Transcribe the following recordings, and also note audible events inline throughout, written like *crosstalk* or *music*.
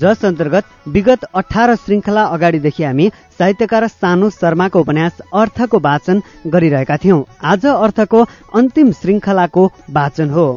जस अन्तर्गत विगत अठार श्रृङ्खला अगाडिदेखि हामी साहित्यकार सानु शर्माको उपन्यास अर्थको वाचन गरिरहेका थियौं। आज अर्थको अन्तिम श्रृङ्खलाको वाचन हो।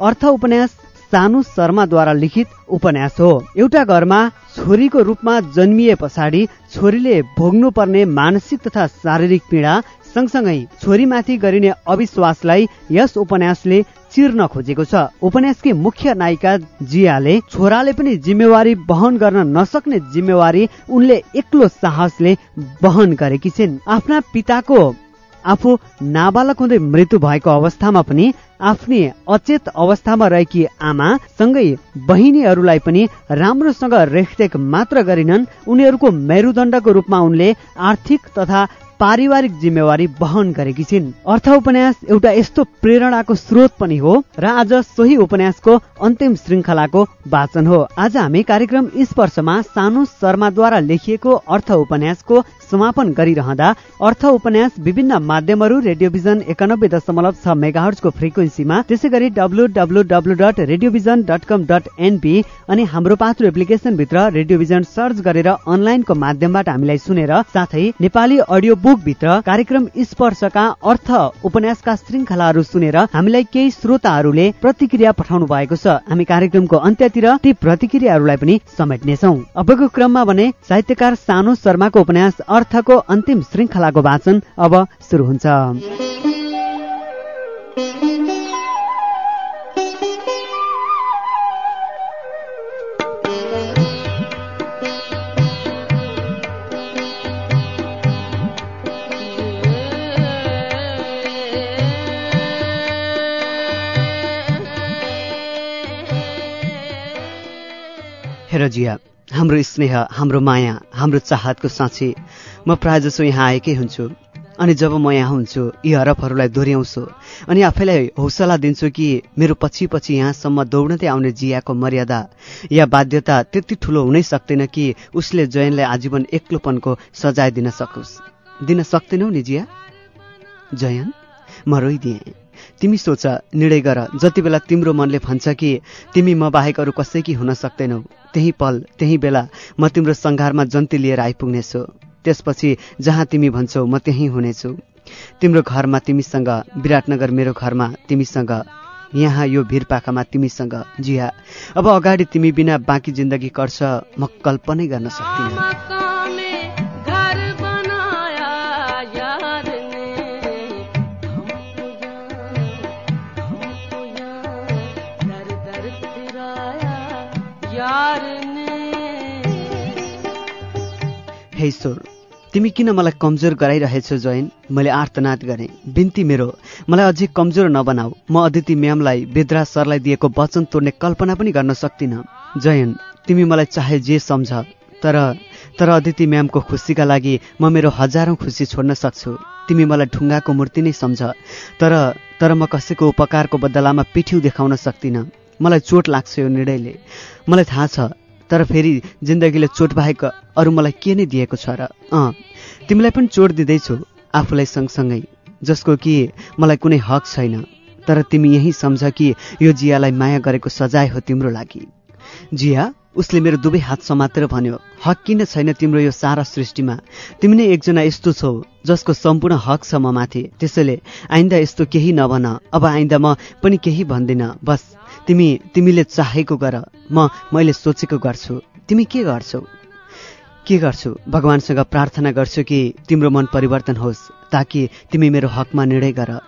अर्थ उपन्यास सानु शर्माद्वारा लिखित उपन्यास हो। एउटा घरमा छोरीको रूपमा जन्मिए पछाडि छोरीले भोग्नुपर्ने मानसिक तथा शारीरिक पीडा सँगसँगै छोरीमाथि गरिने अविश्वासलाई यस उपन्यासले चिर्न खोजेको छ। उपन्यासकी मुख्य नायिका जियाले छोराले पनि जिम्मेवारी वहन गर्न नसक्ने जिम्मेवारी उनले एक्लो साहसले वहन गरेकी छिन्। आफ्ना पिताको आफू नाबालक हुँदै मृत्यु भएको अवस्थामा पनि आफ्नी अचेत अवस्थामा रहेकी आमा सँगै बहिनीहरूलाई पनि राम्रोसँग रेखदेख मात्र गरिनन्। उनीहरूको मेरुदण्डको रूपमा उनले आर्थिक तथा पारिवारिक जिम्मेवारी वहन गरेकी छिन्। अर्थ उपन्यास एउटा यस्तो प्रेरणाको स्रोत पनि हो र आज सोही उपन्यासको अन्तिम श्रृङ्खलाको वाचन हो। आज हामी कार्यक्रम स्पर्शमा सानु शर्माद्वारा लेखिएको अर्थ उपन्यासको समापन गरिरहँदा अर्थ उपन्यास विभिन्न माध्यमहरू रेडियोभिजन एकानब्बे दशमलव छ मेगाहर्जको फ्रिक्वेन्सीमा त्यसै गरी W W W dot radio vision dot com dot NP अनि हाम्रो पात्रो एप्लिकेसनभित्र रेडियोभिजन सर्च गरेर अनलाइनको माध्यमबाट हामीलाई सुनेर साथै नेपाली अडियो बुकभित्र कार्यक्रम स्पर्शका अर्थ उपन्यासका श्रृङ्खलाहरू सुनेर हामीलाई केही श्रोताहरूले प्रतिक्रिया पठाउनु भएको छ। हामी कार्यक्रमको अन्त्यतिर ती प्रतिक्रियाहरूलाई पनि समेट्नेछौ। अबको क्रममा भने साहित्यकार सानु शर्माको उपन्यास अर्थको अन्तिम श्रृङ्खलाको वाचन अब सुरु हुन्छ। हेर जिया हाम्रो स्नेह हाम्रो माया हाम्रो चाहतको साँच्ची म प्रायः जसो यहाँ आएकै हुन्छु। अनि जब म यहाँ हुन्छु यी हरफहरूलाई दोहोऱ्याउँछु। अनि आफैलाई हौसला दिन्छु कि मेरो पछि पछि यहाँसम्म दौडँदै आउने जियाको मर्यादा या बाध्यता त्यति ठुलो हुनै सक्दैन कि उसले जयनलाई आजीवन एक्लोपनको सजाय दिन सकोस्। दिन सक्दैनौ नि जिया? जयन म रोइदिएँ तिमी सोच निर्णय गर। जति बेला तिम्रो मनले भन्छ कि तिमी म बाहेक अरू कसैकी हुन सक्दैनौ त्यही पल त्यही बेला म तिम्रो सङ्घारमा जन्ती लिएर आइपुग्नेछु। त्यसपछि जहाँ तिमी भन्छौ म त्यहीँ हुनेछु। तिम्रो घरमा तिमीसँग विराटनगर मेरो घरमा तिमीसँग यहाँ यो भिरपाखामा तिमीसँग जिया। अब अगाडि तिमी बिना बाँकी जिन्दगी कर्छ म कल्पनै गर्न सक्दिनँ। हे ईश्वर तिमी किन मलाई कमजोर गराइरहेछौ जैन? मैले आर्तनाद गरेँ। बिन्ती मेरो मलाई अझै कमजोर नबनाऊ। म अदिति म्यामलाई बेद्रा सरलाई दिएको वचन तोड्ने कल्पना पनि गर्न सक्दिनँ जयन तिमी मलाई चाहे जे सम्झ तर तर अदिति म्यामको खुसीका लागि म मेरो हजारौँ खुसी छोड्न सक्छु। तिमी मलाई ढुङ्गाको मूर्ति नै सम्झ तर तर म कसैको उपकारको बदलामा पिठ्यौ देखाउन सक्दिनँ मलाई चोट लाग्छ यो निर्णयले। मलाई थाहा छ तर फेरि जिन्दगीले चोट बाहेक अरू मलाई के नै दिएको छ र? अँ तिमीलाई पनि चोट दिँदैछु आफूलाई सँगसँगै जसको कि मलाई कुनै हक छैन। तर तिमी यही सम्झ कि यो जियालाई माया गरेको सजाय हो तिम्रो लागि। जिया उसले मेरो दुवै हात समातेर भन्यो हक किन छैन तिम्रो यो सारा सृष्टिमा? तिमी नै एकजना यस्तो छौ जसको सम्पूर्ण हक छ म माथि। त्यसैले आइन्दा यस्तो केही नभन अब आइन्दा म पनि केही भन्दिनँ बस। तिमी तिमीले चाहेको गर। म मैले सोचेको गर्छु। तिमी के गर्छौ? के गर्छु? भगवान्सँग प्रार्थना गर्छु कि तिम्रो मन परिवर्तन होस् ताकि तिमी मेरो हकमा निर्णय गर।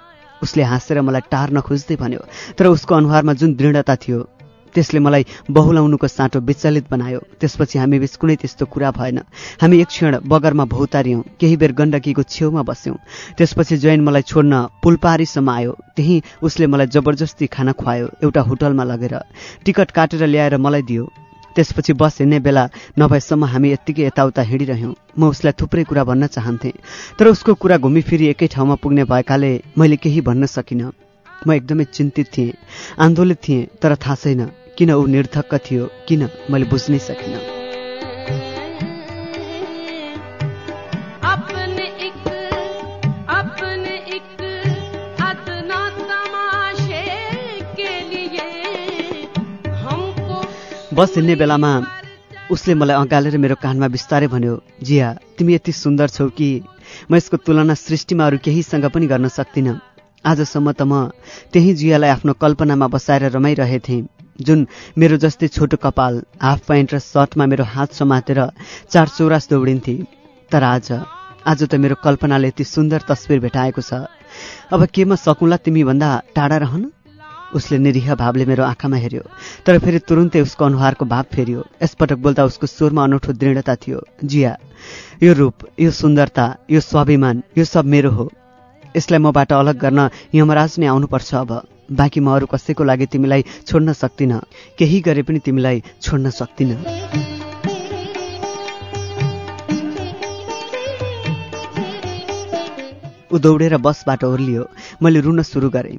उसले हाँसेर मलाई टार्न खोज्दै भन्यो तर उसको अनुहारमा जुन दृढता थियो त्यसले मलाई बहुलाउनुको साँटो विचलित बनायो। त्यसपछि हामी बिच कुनै त्यस्तो कुरा भएन। हामी एक क्षण बगरमा भौतारियौँ। केही बेर गण्डकीको छेउमा बस्यौँ। त्यसपछि जैन मलाई छोड्न पुलपारीसम्म आयो। त्यहीँ उसले मलाई जबरजस्ती खाना खुवायो एउटा होटलमा लगेर। टिकट काटेर ल्याएर मलाई दियो। त्यसपछि बस हिँड्ने बेला नभएसम्म हामी यत्तिकै यताउता हिँडिरह्यौँ। म उसलाई थुप्रै कुरा भन्न चाहन्थेँ। तर उसको कुरा घुमिफिरी एकै ठाउँमा पुग्ने भएकाले मैले केही भन्न सकिनँ। म एकदमै चिन्तित थिएँ आन्दोलित थिएँ तर थाहा छैन। किन ऊ निर्धक्क थियो किन मैले बुझ्नै सकिनँ। बस हिँड्ने बेलामा उसले मलाई अँगालेर मेरो कानमा बिस्तारै भन्यो जिया तिमी यति सुन्दर छौ कि म यसको तुलना सृष्टिमा अरू केहीसँग पनि गर्न सक्दिनँ आजसम्म त म त्यही जियालाई आफ्नो कल्पनामा बसाएर रमाइरहेथेँ। जुन मेरो जस्तै छोटो कपाल हाफ प्यान्ट र सर्टमा मेरो हात समातेर चार चौरास दौडिन्थे तर आज आज त मेरो कल्पनाले यति सुन्दर तस्विर भेटाएको छ। अब के म सकुँला तिमीभन्दा टाढा रहन? उसले निरीह भावले मेरो आँखामा हेऱ्यो तर फेरि तुरुन्तै उसको अनुहारको भाव फेरियो। यसपटक बोल्दा उसको स्वरमा अनौठो दृढता थियो। जिया यो रूप यो सुन्दरता यो स्वाभिमान यो सब मेरो हो। यसलाई मबाट अलग गर्न यमराज नै आउनुपर्छ अब। बाँकी म अरू कसैको लागि तिमीलाई छोड्न सक्दिनँ केही गरे पनि तिमीलाई छोड्न सक्दिनँ ऊ दौडेर बसबाट ओर्लियो। मैले रुन सुरु गरेँ।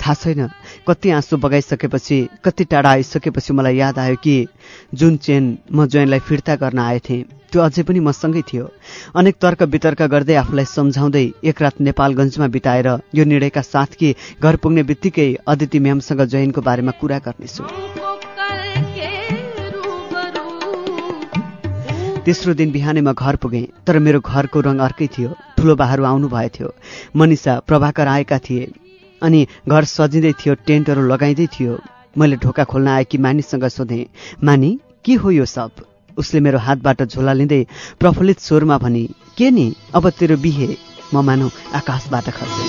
थाहा छैन कति आँसु बगाइसकेपछि कति टाढा आइसकेपछि मलाई याद आयो कि जुन चेन म जोइनलाई फिर्ता गर्न आएथेँ त्यो अझै पनि मसँगै थियो। अनेक तर्क वितर्क गर्दै आफूलाई सम्झाउँदै एक रात नेपालगञ्जमा बिताएर यो निर्णयका साथ कि घर पुग्ने बित्तिकै अदिति म्यामसँग जैनको बारेमा कुरा गर्नेछु। तेस्रो दिन बिहानै म घर पुगेँ तर मेरो घरको रङ अर्कै थियो ठुलो बाहरू आउनु भएथ्यो मनिषा प्रभाकर आएका थिए। अनि घर सजिँदै थियो टेन्टहरू लगाइँदै थियो। मैले ढोका खोल्न आएकी मानिससँग सोधेँ मानी के हो यो सब? उसले मेरो हातबाट झोला लिँदै प्रफुल्लित स्वरमा भनी के नि अब तेरो बिहे। म मानौ आकाशबाट खसेँ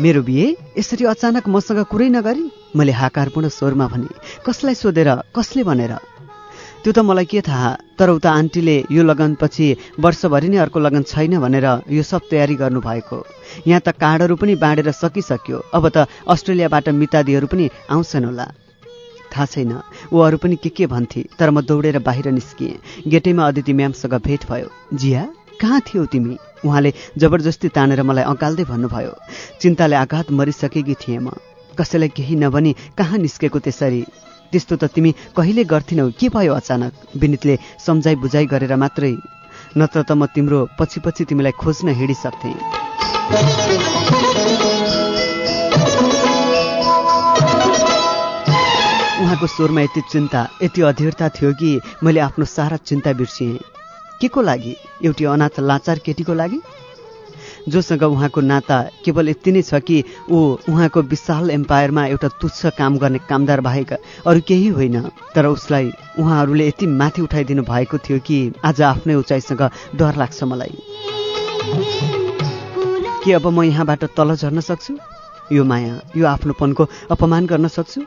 मेरो बिहे? यसरी अचानक मसँग कुरै नगरी? मैले हाकारपूर्ण स्वरमा भने कसलाई सोधेर कसले भनेर? त्यो त मलाई के थाहा तर उता आन्टीले यो लगनपछि वर्षभरि नै अर्को लगन छैन भनेर यो सब तयारी गर्नुभएको। यहाँ त कार्डहरू पनि बाँडेर सकिसक्यो। अब त अस्ट्रेलियाबाट मितादीहरू पनि आउँछन् होला। थाहा छैन ऊ अरू पनि के के भन्थे तर म दौडेर बाहिर निस्किएँ। गेटैमा अदिति म्यामसँग भेट भयो। जिया कहाँ थियौ तिमी? उहाँले जबरजस्ती तानेर मलाई अँगाल्दै भन्नुभयो। चिन्ताले आघात मरिसकेकी थिएँ म। कसैलाई केही नभनी कहाँ निस्केको त्यसरी? त्यस्तो त तिमी कहिले गर्थिनौ? के भयो अचानक? विनितले सम्झाइ बुझाइ गरेर मात्रै नत्र त म तिम्रो पछि पछि तिमीलाई खोज्न हिँडिसक्थेँ। उहाँको स्वरमा यति चिन्ता यति अधीरता थियो कि मैले आफ्नो सारा चिन्ता बिर्सिएँ। के को लागि? एउटी अनाथ लाचार केटीको लागि? जोसँग उहाँको नाता केवल यति नै छ कि ऊ उहाँको विशाल एम्पायरमा एउटा तुच्छ काम गर्ने कामदार बाहेक अरू केही होइन। तर उसलाई उहाँहरूले यति माथि उठाइदिनु भएको थियो कि आज आफ्नै उचाइसँग डर लाग्छ मलाई। के अब म यहाँबाट तल झर्न सक्छु? यो माया यो आफ्नोपनको अपमान गर्न सक्छु?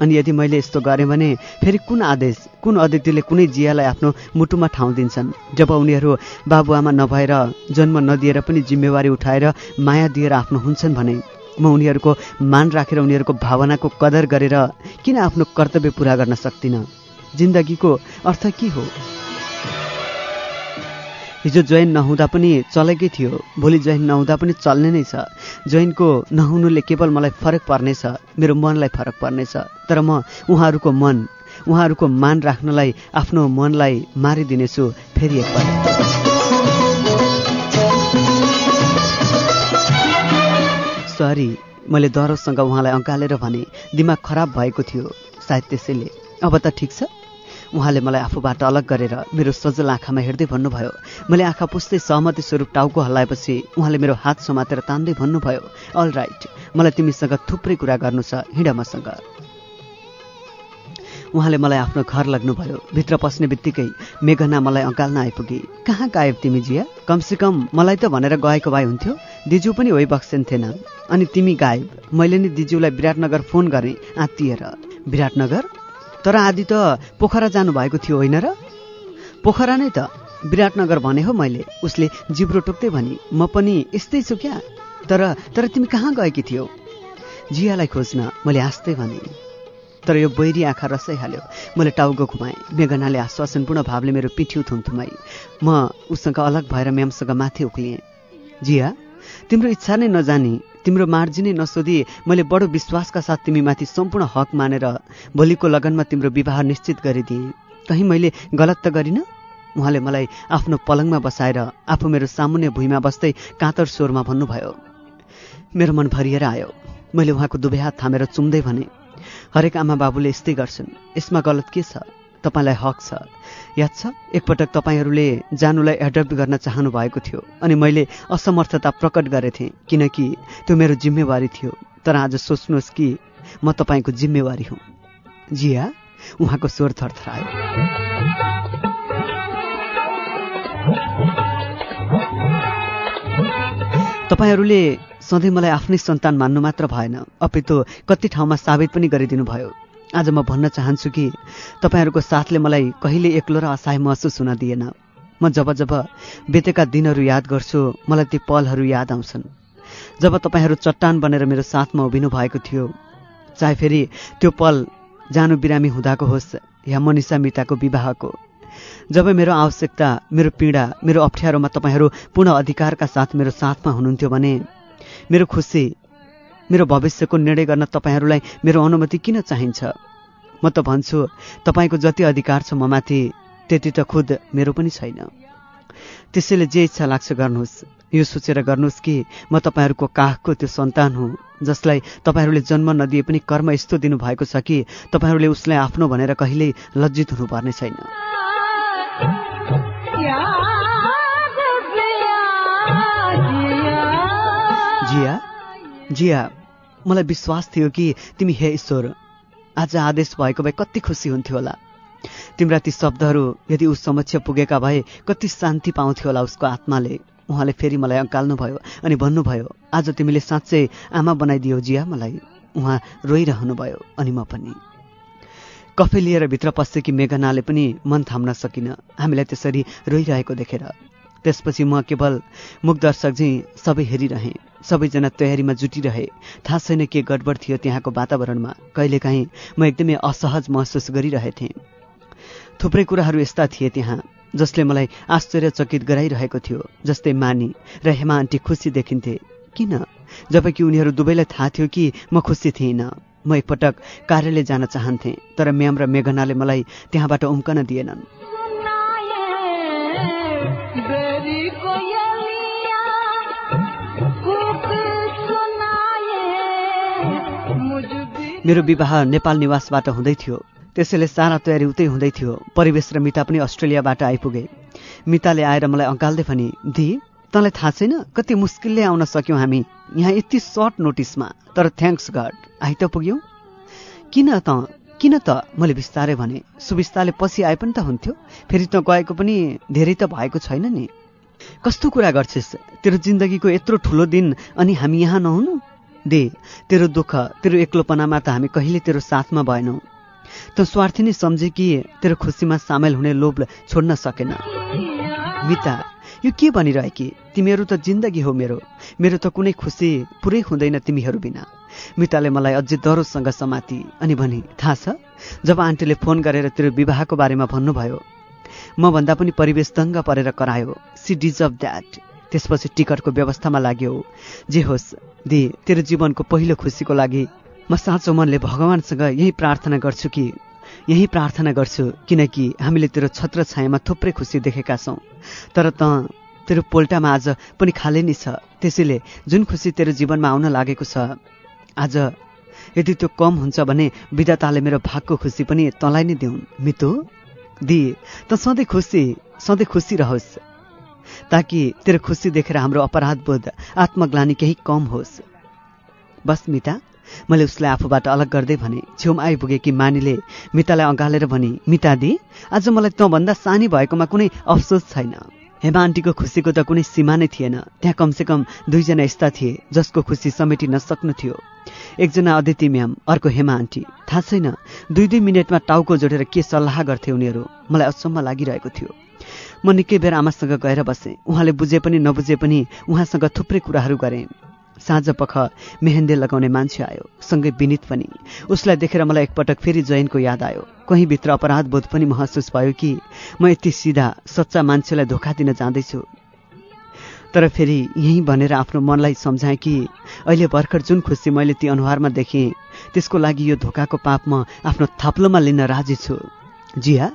अनि यदि मैले यस्तो गरेँ भने फेरि कुन आदेश कुन अतिथिले कुनै जियालाई आफ्नो मुटुमा ठाउँ दिन्छन् जब उनीहरू बाबुआमा नभएर जन्म नदिएर पनि जिम्मेवारी उठाएर माया दिएर आफ्नो हुन्छन् भने म उनीहरूको मान राखेर उनीहरूको भावनाको कदर गरेर किन आफ्नो कर्तव्य पुरा गर्न सक्दिनँ? जिन्दगीको अर्थ के हो? हिजो जोइन नहुँदा पनि चलेकै थियो। भोलि जोइन नहुँदा पनि चल्ने नै छ। जोइनको नहुनुले केवल मलाई फरक पर्नेछ मेरो मनलाई फरक पर्नेछ। तर म उहाँहरूको मन उहाँहरूको मान राख्नलाई आफ्नो मनलाई मारिदिनेछु फेरि एकपल्ट। सरी मैले दरोसँग उहाँलाई अँगालेर भने दिमाग खराब भएको थियो सायद त्यसैले। अब त ठिक छ। उहाँले मलाई आफूबाट अलग गरेर मेरो सजल आँखामा हेर्दै भन्नुभयो। मैले आँखा पुस्दै सहमति स्वरूप टाउको हल्लाएपछि उहाँले मेरो हात समातेर तान्दै भन्नुभयो अल राइट मलाई तिमीसँग थुप्रै कुरा गर्नु छ हिँड मसँग। उहाँले मलाई आफ्नो घर लग्नुभयो भित्र पस्ने बित्तिकै मेघना मलाई अँगाल्न आइपुगे कहाँ गायब तिमी जिया? कमसेकम मलाई त भनेर गएको भए हुन्थ्यो। दिजु पनि होइ बक्सेन्थेन अनि तिमी गायब। मैले नि दिजुलाई विराटनगर फोन गरेँ आत्तिएर। विराटनगर? तर आदि त पोखरा जानुभएको थियो होइन र? पोखरा नै त। विराटनगर भने हो मैले उसले जिब्रो टोक्दै भनी म पनि यस्तै छु क्या? तर तर तिमी कहाँ गएकी थियौ? जियालाई खोज्न मैले हाँस्दै भने। तर यो बैरी आँखा रसाइहाल्यो। मैले टाउको घुमाएँ। मेघनाले आश्वासनपूर्ण भावले मेरो पिठ्यु थुमथुमाई। म उसँग अलग भएर म्यामसँग माथि उक्लिएँ। जिया तिम्रो इच्छा नै नजानी। तिम्रो मार्जी नै नसोधी मैले बडो विश्वासका साथ तिमीमाथि सम्पूर्ण हक मानेर भोलिको लगनमा तिम्रो विवाह निश्चित गरिदिएँ। कहीँ मैले गलत त गरिनँ? उहाँले मलाई आफ्नो पलङमा बसाएर आफू मेरो सामुन्ने भुइँमा बस्दै कातर स्वरमा भन्नुभयो। मेरो मन भरिएर आयो। मैले उहाँको दुवै हात थामेर चुम्दै भने हरेक आमा बाबुले यस्तै गर्छन्। यसमा गलत के छ? तपाईँलाई हक छ। याद छ? एकपटक तपाईँहरूले जानुलाई एडप्ट गर्न चाहनु भएको थियो अनि मैले असमर्थता प्रकट गरेथेँ किनकि त्यो मेरो जिम्मेवारी थियो। तर आज सोच्नुहोस् कि म तपाईँको जिम्मेवारी हुँ। जिया उहाँको स्वर थरथरायो। तपाईँहरूले सधैँ मलाई आफ्नै सन्तान मान्नु मात्र भएन। अपितो कति ठाउँमा साबित पनि गरिदिनु भयो आज म भन्न चाहन्छु कि तपाईँहरूको साथले मलाई कहिले एक्लो र असहाय महसुस हुन दिएन। म जब जब बितेका दिनहरू याद गर्छु मलाई ती पलहरू याद आउँछन्। जब तपाईँहरू चट्टान बनेर मेरो साथमा उभिनु भएको थियो चाहे फेरि त्यो पल जानु बिरामी हुँदाको होस् या मनिषा मिताको विवाहको। जब मेरो आवश्यकता मेरो पीडा मेरो अप्ठ्यारोमा तपाईँहरू पूर्ण अधिकारका साथ मेरो साथमा हुनुहुन्थ्यो भने मेरो खुसी मेरो भविष्यको निर्णय गर्न तपाईँहरूलाई मेरो अनुमति किन चाहिन्छ? म त भन्छु तपाईँको जति अधिकार छ म माथि त्यति त खुद मेरो पनि छैन। त्यसैले जे इच्छा लाग्छ गर्नुहोस्। यो सोचेर गर्नुहोस् कि म तपाईँहरूको काखको त्यो सन्तान हुँ जसलाई तपाईँहरूले जन्म नदिए पनि कर्म यस्तो दिनुभएको छ कि तपाईँहरूले उसलाई आफ्नो भनेर कहिल्यै लज्जित हुनुपर्ने छैन। जिया? जिया मलाई विश्वास थियो कि तिमी हे ईश्वर आज आदेश भएको भए कति खुसी हुन्थ्यो होला। तिम्रा ती शब्दहरू यदि उस समक्ष पुगेका भए कति शान्ति पाउँथ्यो होला उसको आत्माले। उहाँले फेरि मलाई अँकाल्नुभयो अनि भन्नुभयो आज तिमीले साँच्चै आमा बनाइदियो जिया मलाई। उहाँ रोइरहनुभयो अनि म पनि कफे लिएर भित्र पसेकी मेघनाले पनि मन थाम्न सकिनँ। हामीलाई त्यसरी रोइरहेको देखेर त्यसपछि म केवल मुख दर्शक झैँ सबै हेरिरहेँ। सबैजना तयारीमा जुटिरहे। थाहा छैन के गडबड थियो त्यहाँको वातावरणमा। कहिलेकाहीँ म एकदमै असहज महसुस गरिरहेथेँ। थुप्रै कुराहरू यस्ता थिए त्यहाँ जसले मलाई आश्चर्यचकित गराइरहेको थियो जस्तै मानी र हेमा आन्टी खुसी देखिन्थे। किन? जबकि उनीहरू दुवैलाई थाहा थियो कि म खुसी थिइनँ। म एकपटक कार्यालय जान चाहन्थेँ तर म्याम र मेघनाले मलाई त्यहाँबाट उम्कन दिएनन्। मेरो विवाह नेपाल निवासबाट हुँदै थियो। त्यसैले सारा तयारी उतै हुँदै थियो। परिवेश र मिता पनि अस्ट्रेलियाबाट आइपुगे। मिताले आएर मलाई अँगाल्दै भने दि तँलाई थाहा छैन? कति मुस्किलले आउन सक्यौँ हामी। यहाँ यति सर्ट नोटिसमा। तर थ्याङ्क्स गड। आइ त पुग्यौँ? किन त? किन त? मैले बिस्तारै भने। सुबिस्ताले पछि आए पनि त हुन्थ्यो। फेरि त गएको पनि धेरै त भएको छैन नि। कस्तो कुरा गर्छिस्? तेरो जिन्दगीको यत्रो ठुलो दिन अनि हामी यहाँ नहुनु? दे तेरो दुःख तेरो एक्लोपनामा त हामी कहिले तेरो साथमा भएनौ। त स्वार्थी नै सम्झे कि तेरो खुसीमा सामेल हुने लोभ छोड्न सकेन। मिता यो के भनिरहेकी? तिमीहरू त जिन्दगी हो मेरो। मेरो त कुनै खुसी पुरै हुँदैन तिमीहरू बिना। मिताले मलाई अझै डरोसँग समाती अनि भने थाहा छ जब आन्टीले फोन गरेर तेरो विवाहको बारेमा भन्नुभयो म भन्दा पनि परिवेश दङ्ग परेर करायो। सी डिजर्भ द्याट त्यसपछि टिकटको व्यवस्थामा लाग्यो। जे होस् दि तेरो जीवनको पहिलो खुसीको लागि म साँचो मनले भगवान्सँग यही प्रार्थना गर्छु कि यही प्रार्थना गर्छु किनकि हामीले तेरो छत्र छायामा थुप्रै खुसी देखेका छौँ। तर त तेरो पोल्टामा आज पनि खाले नै छ। त्यसैले जुन खुसी तेरो जीवनमा आउन लागेको छ आज यदि त्यो कम हुन्छ भने विधाताले मेरो भागको खुसी पनि तँलाई नै देऊन् मितु? दि त सधैँ खुसी सधैँ खुसी रहोस् ताकि तेरो खुसी देखेर हाम्रो अपराध बोध आत्मग्लानी केही कम होस्। बस मिता मैले उसलाई आफूबाट अलग गर्दै भने छेउमा आइपुगेकी मानिले मितालाई अँगालेर भने मिता दि आज मलाई तँभन्दा सानी भएकोमा कुनै अफसोस छैन। हेमा आन्टीको खुसीको त कुनै सीमा नै थिएन। त्यहाँ कमसेकम दुईजना यस्ता थिए जसको खुसी समेटिन सक्नु थियो। एकजना अदिति म्याम अर्को हेमा आन्टी थाहा छैन दुई दुई मिनटमा टाउको जोडेर के सल्लाह गर्थे उनीहरू? मलाई अचम्म लागिरहेको थियो। म निकै बेर आमासँग गएर बसेँ। उहाँले बुझे पनि नबुझे पनि उहाँसँग थुप्रै कुराहरू गरेँ। साँझ पख मेहेन्दे लगाउने मान्छे आयो। सँगै विनित पनि। उसलाई देखेर मलाई एकपटक फेरि जैनको याद आयो। कहीँभित्र अपराध बोध पनि महसुस भयो कि म यति सिधा सच्चा मान्छेलाई धोका दिन जाँदैछु। तर फेरि यहीँ भनेर आफ्नो मनलाई सम्झाएँ कि अहिले भर्खर जुन खुसी मैले ती अनुहारमा देखेँ त्यसको लागि यो धोकाको पाप म आफ्नो थाप्लोमा लिन राजी छु। जिया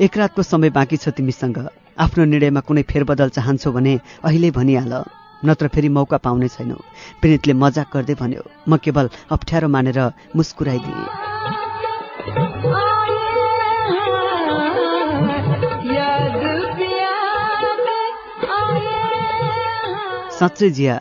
एक रातको समय बाँकी छ तिमीसँग। आफ्नो निर्णयमा कुनै फेरबदल चाहन्छौ भने अहिले भनिहाल। नत्र फेरि मौका पाउने छैनौ। विनितले मजाक गर्दै भन्यो म केवल अप्ठ्यारो मानेर मुस्कुराइदिएँ। साँच्चै जिया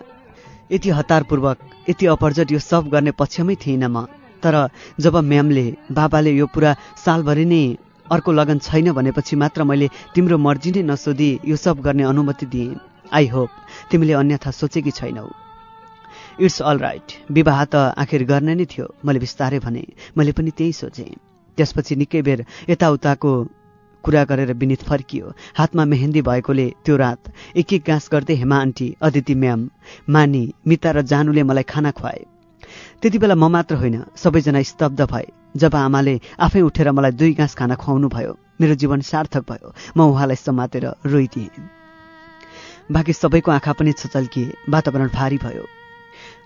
यति हतारपूर्वक यति अपरजट यो सब गर्ने पक्षमै थिइनँ म। तर जब म्यामले बाबाले यो पुरा सालभरि नै अर्को लगन छैन भनेपछि मात्र मैले तिम्रो मर्जी नै नसोधी यो सब गर्ने अनुमति दिएँ। आई होप तिमीले अन्यथा सोचेकी छैनौ। इट्स अल राइट विवाह त आखिर गर्ने नै थियो। मैले बिस्तारै भने मैले पनि त्यही सोचेँ। त्यसपछि निकै बेर यताउताको कुरा गरेर विनित फर्कियो। हातमा मेहेन्दी भएकोले त्यो रात एक एक गाँस गर्दै हेमा आन्टी अदिति म्याम मानी मिता र जानुले मलाई खाना खुवाए। त्यति बेला म मात्र होइन सबैजना स्तब्ध भए। जब आमाले आफै उठेर मलाई दुई गाँस खाना खुवाउनु भयो मेरो जीवन सार्थक भयो। म उहाँलाई समातेर रोइदिएँ। बाँकी सबैको आँखा पनि छचल्किए वातावरण भारी भयो।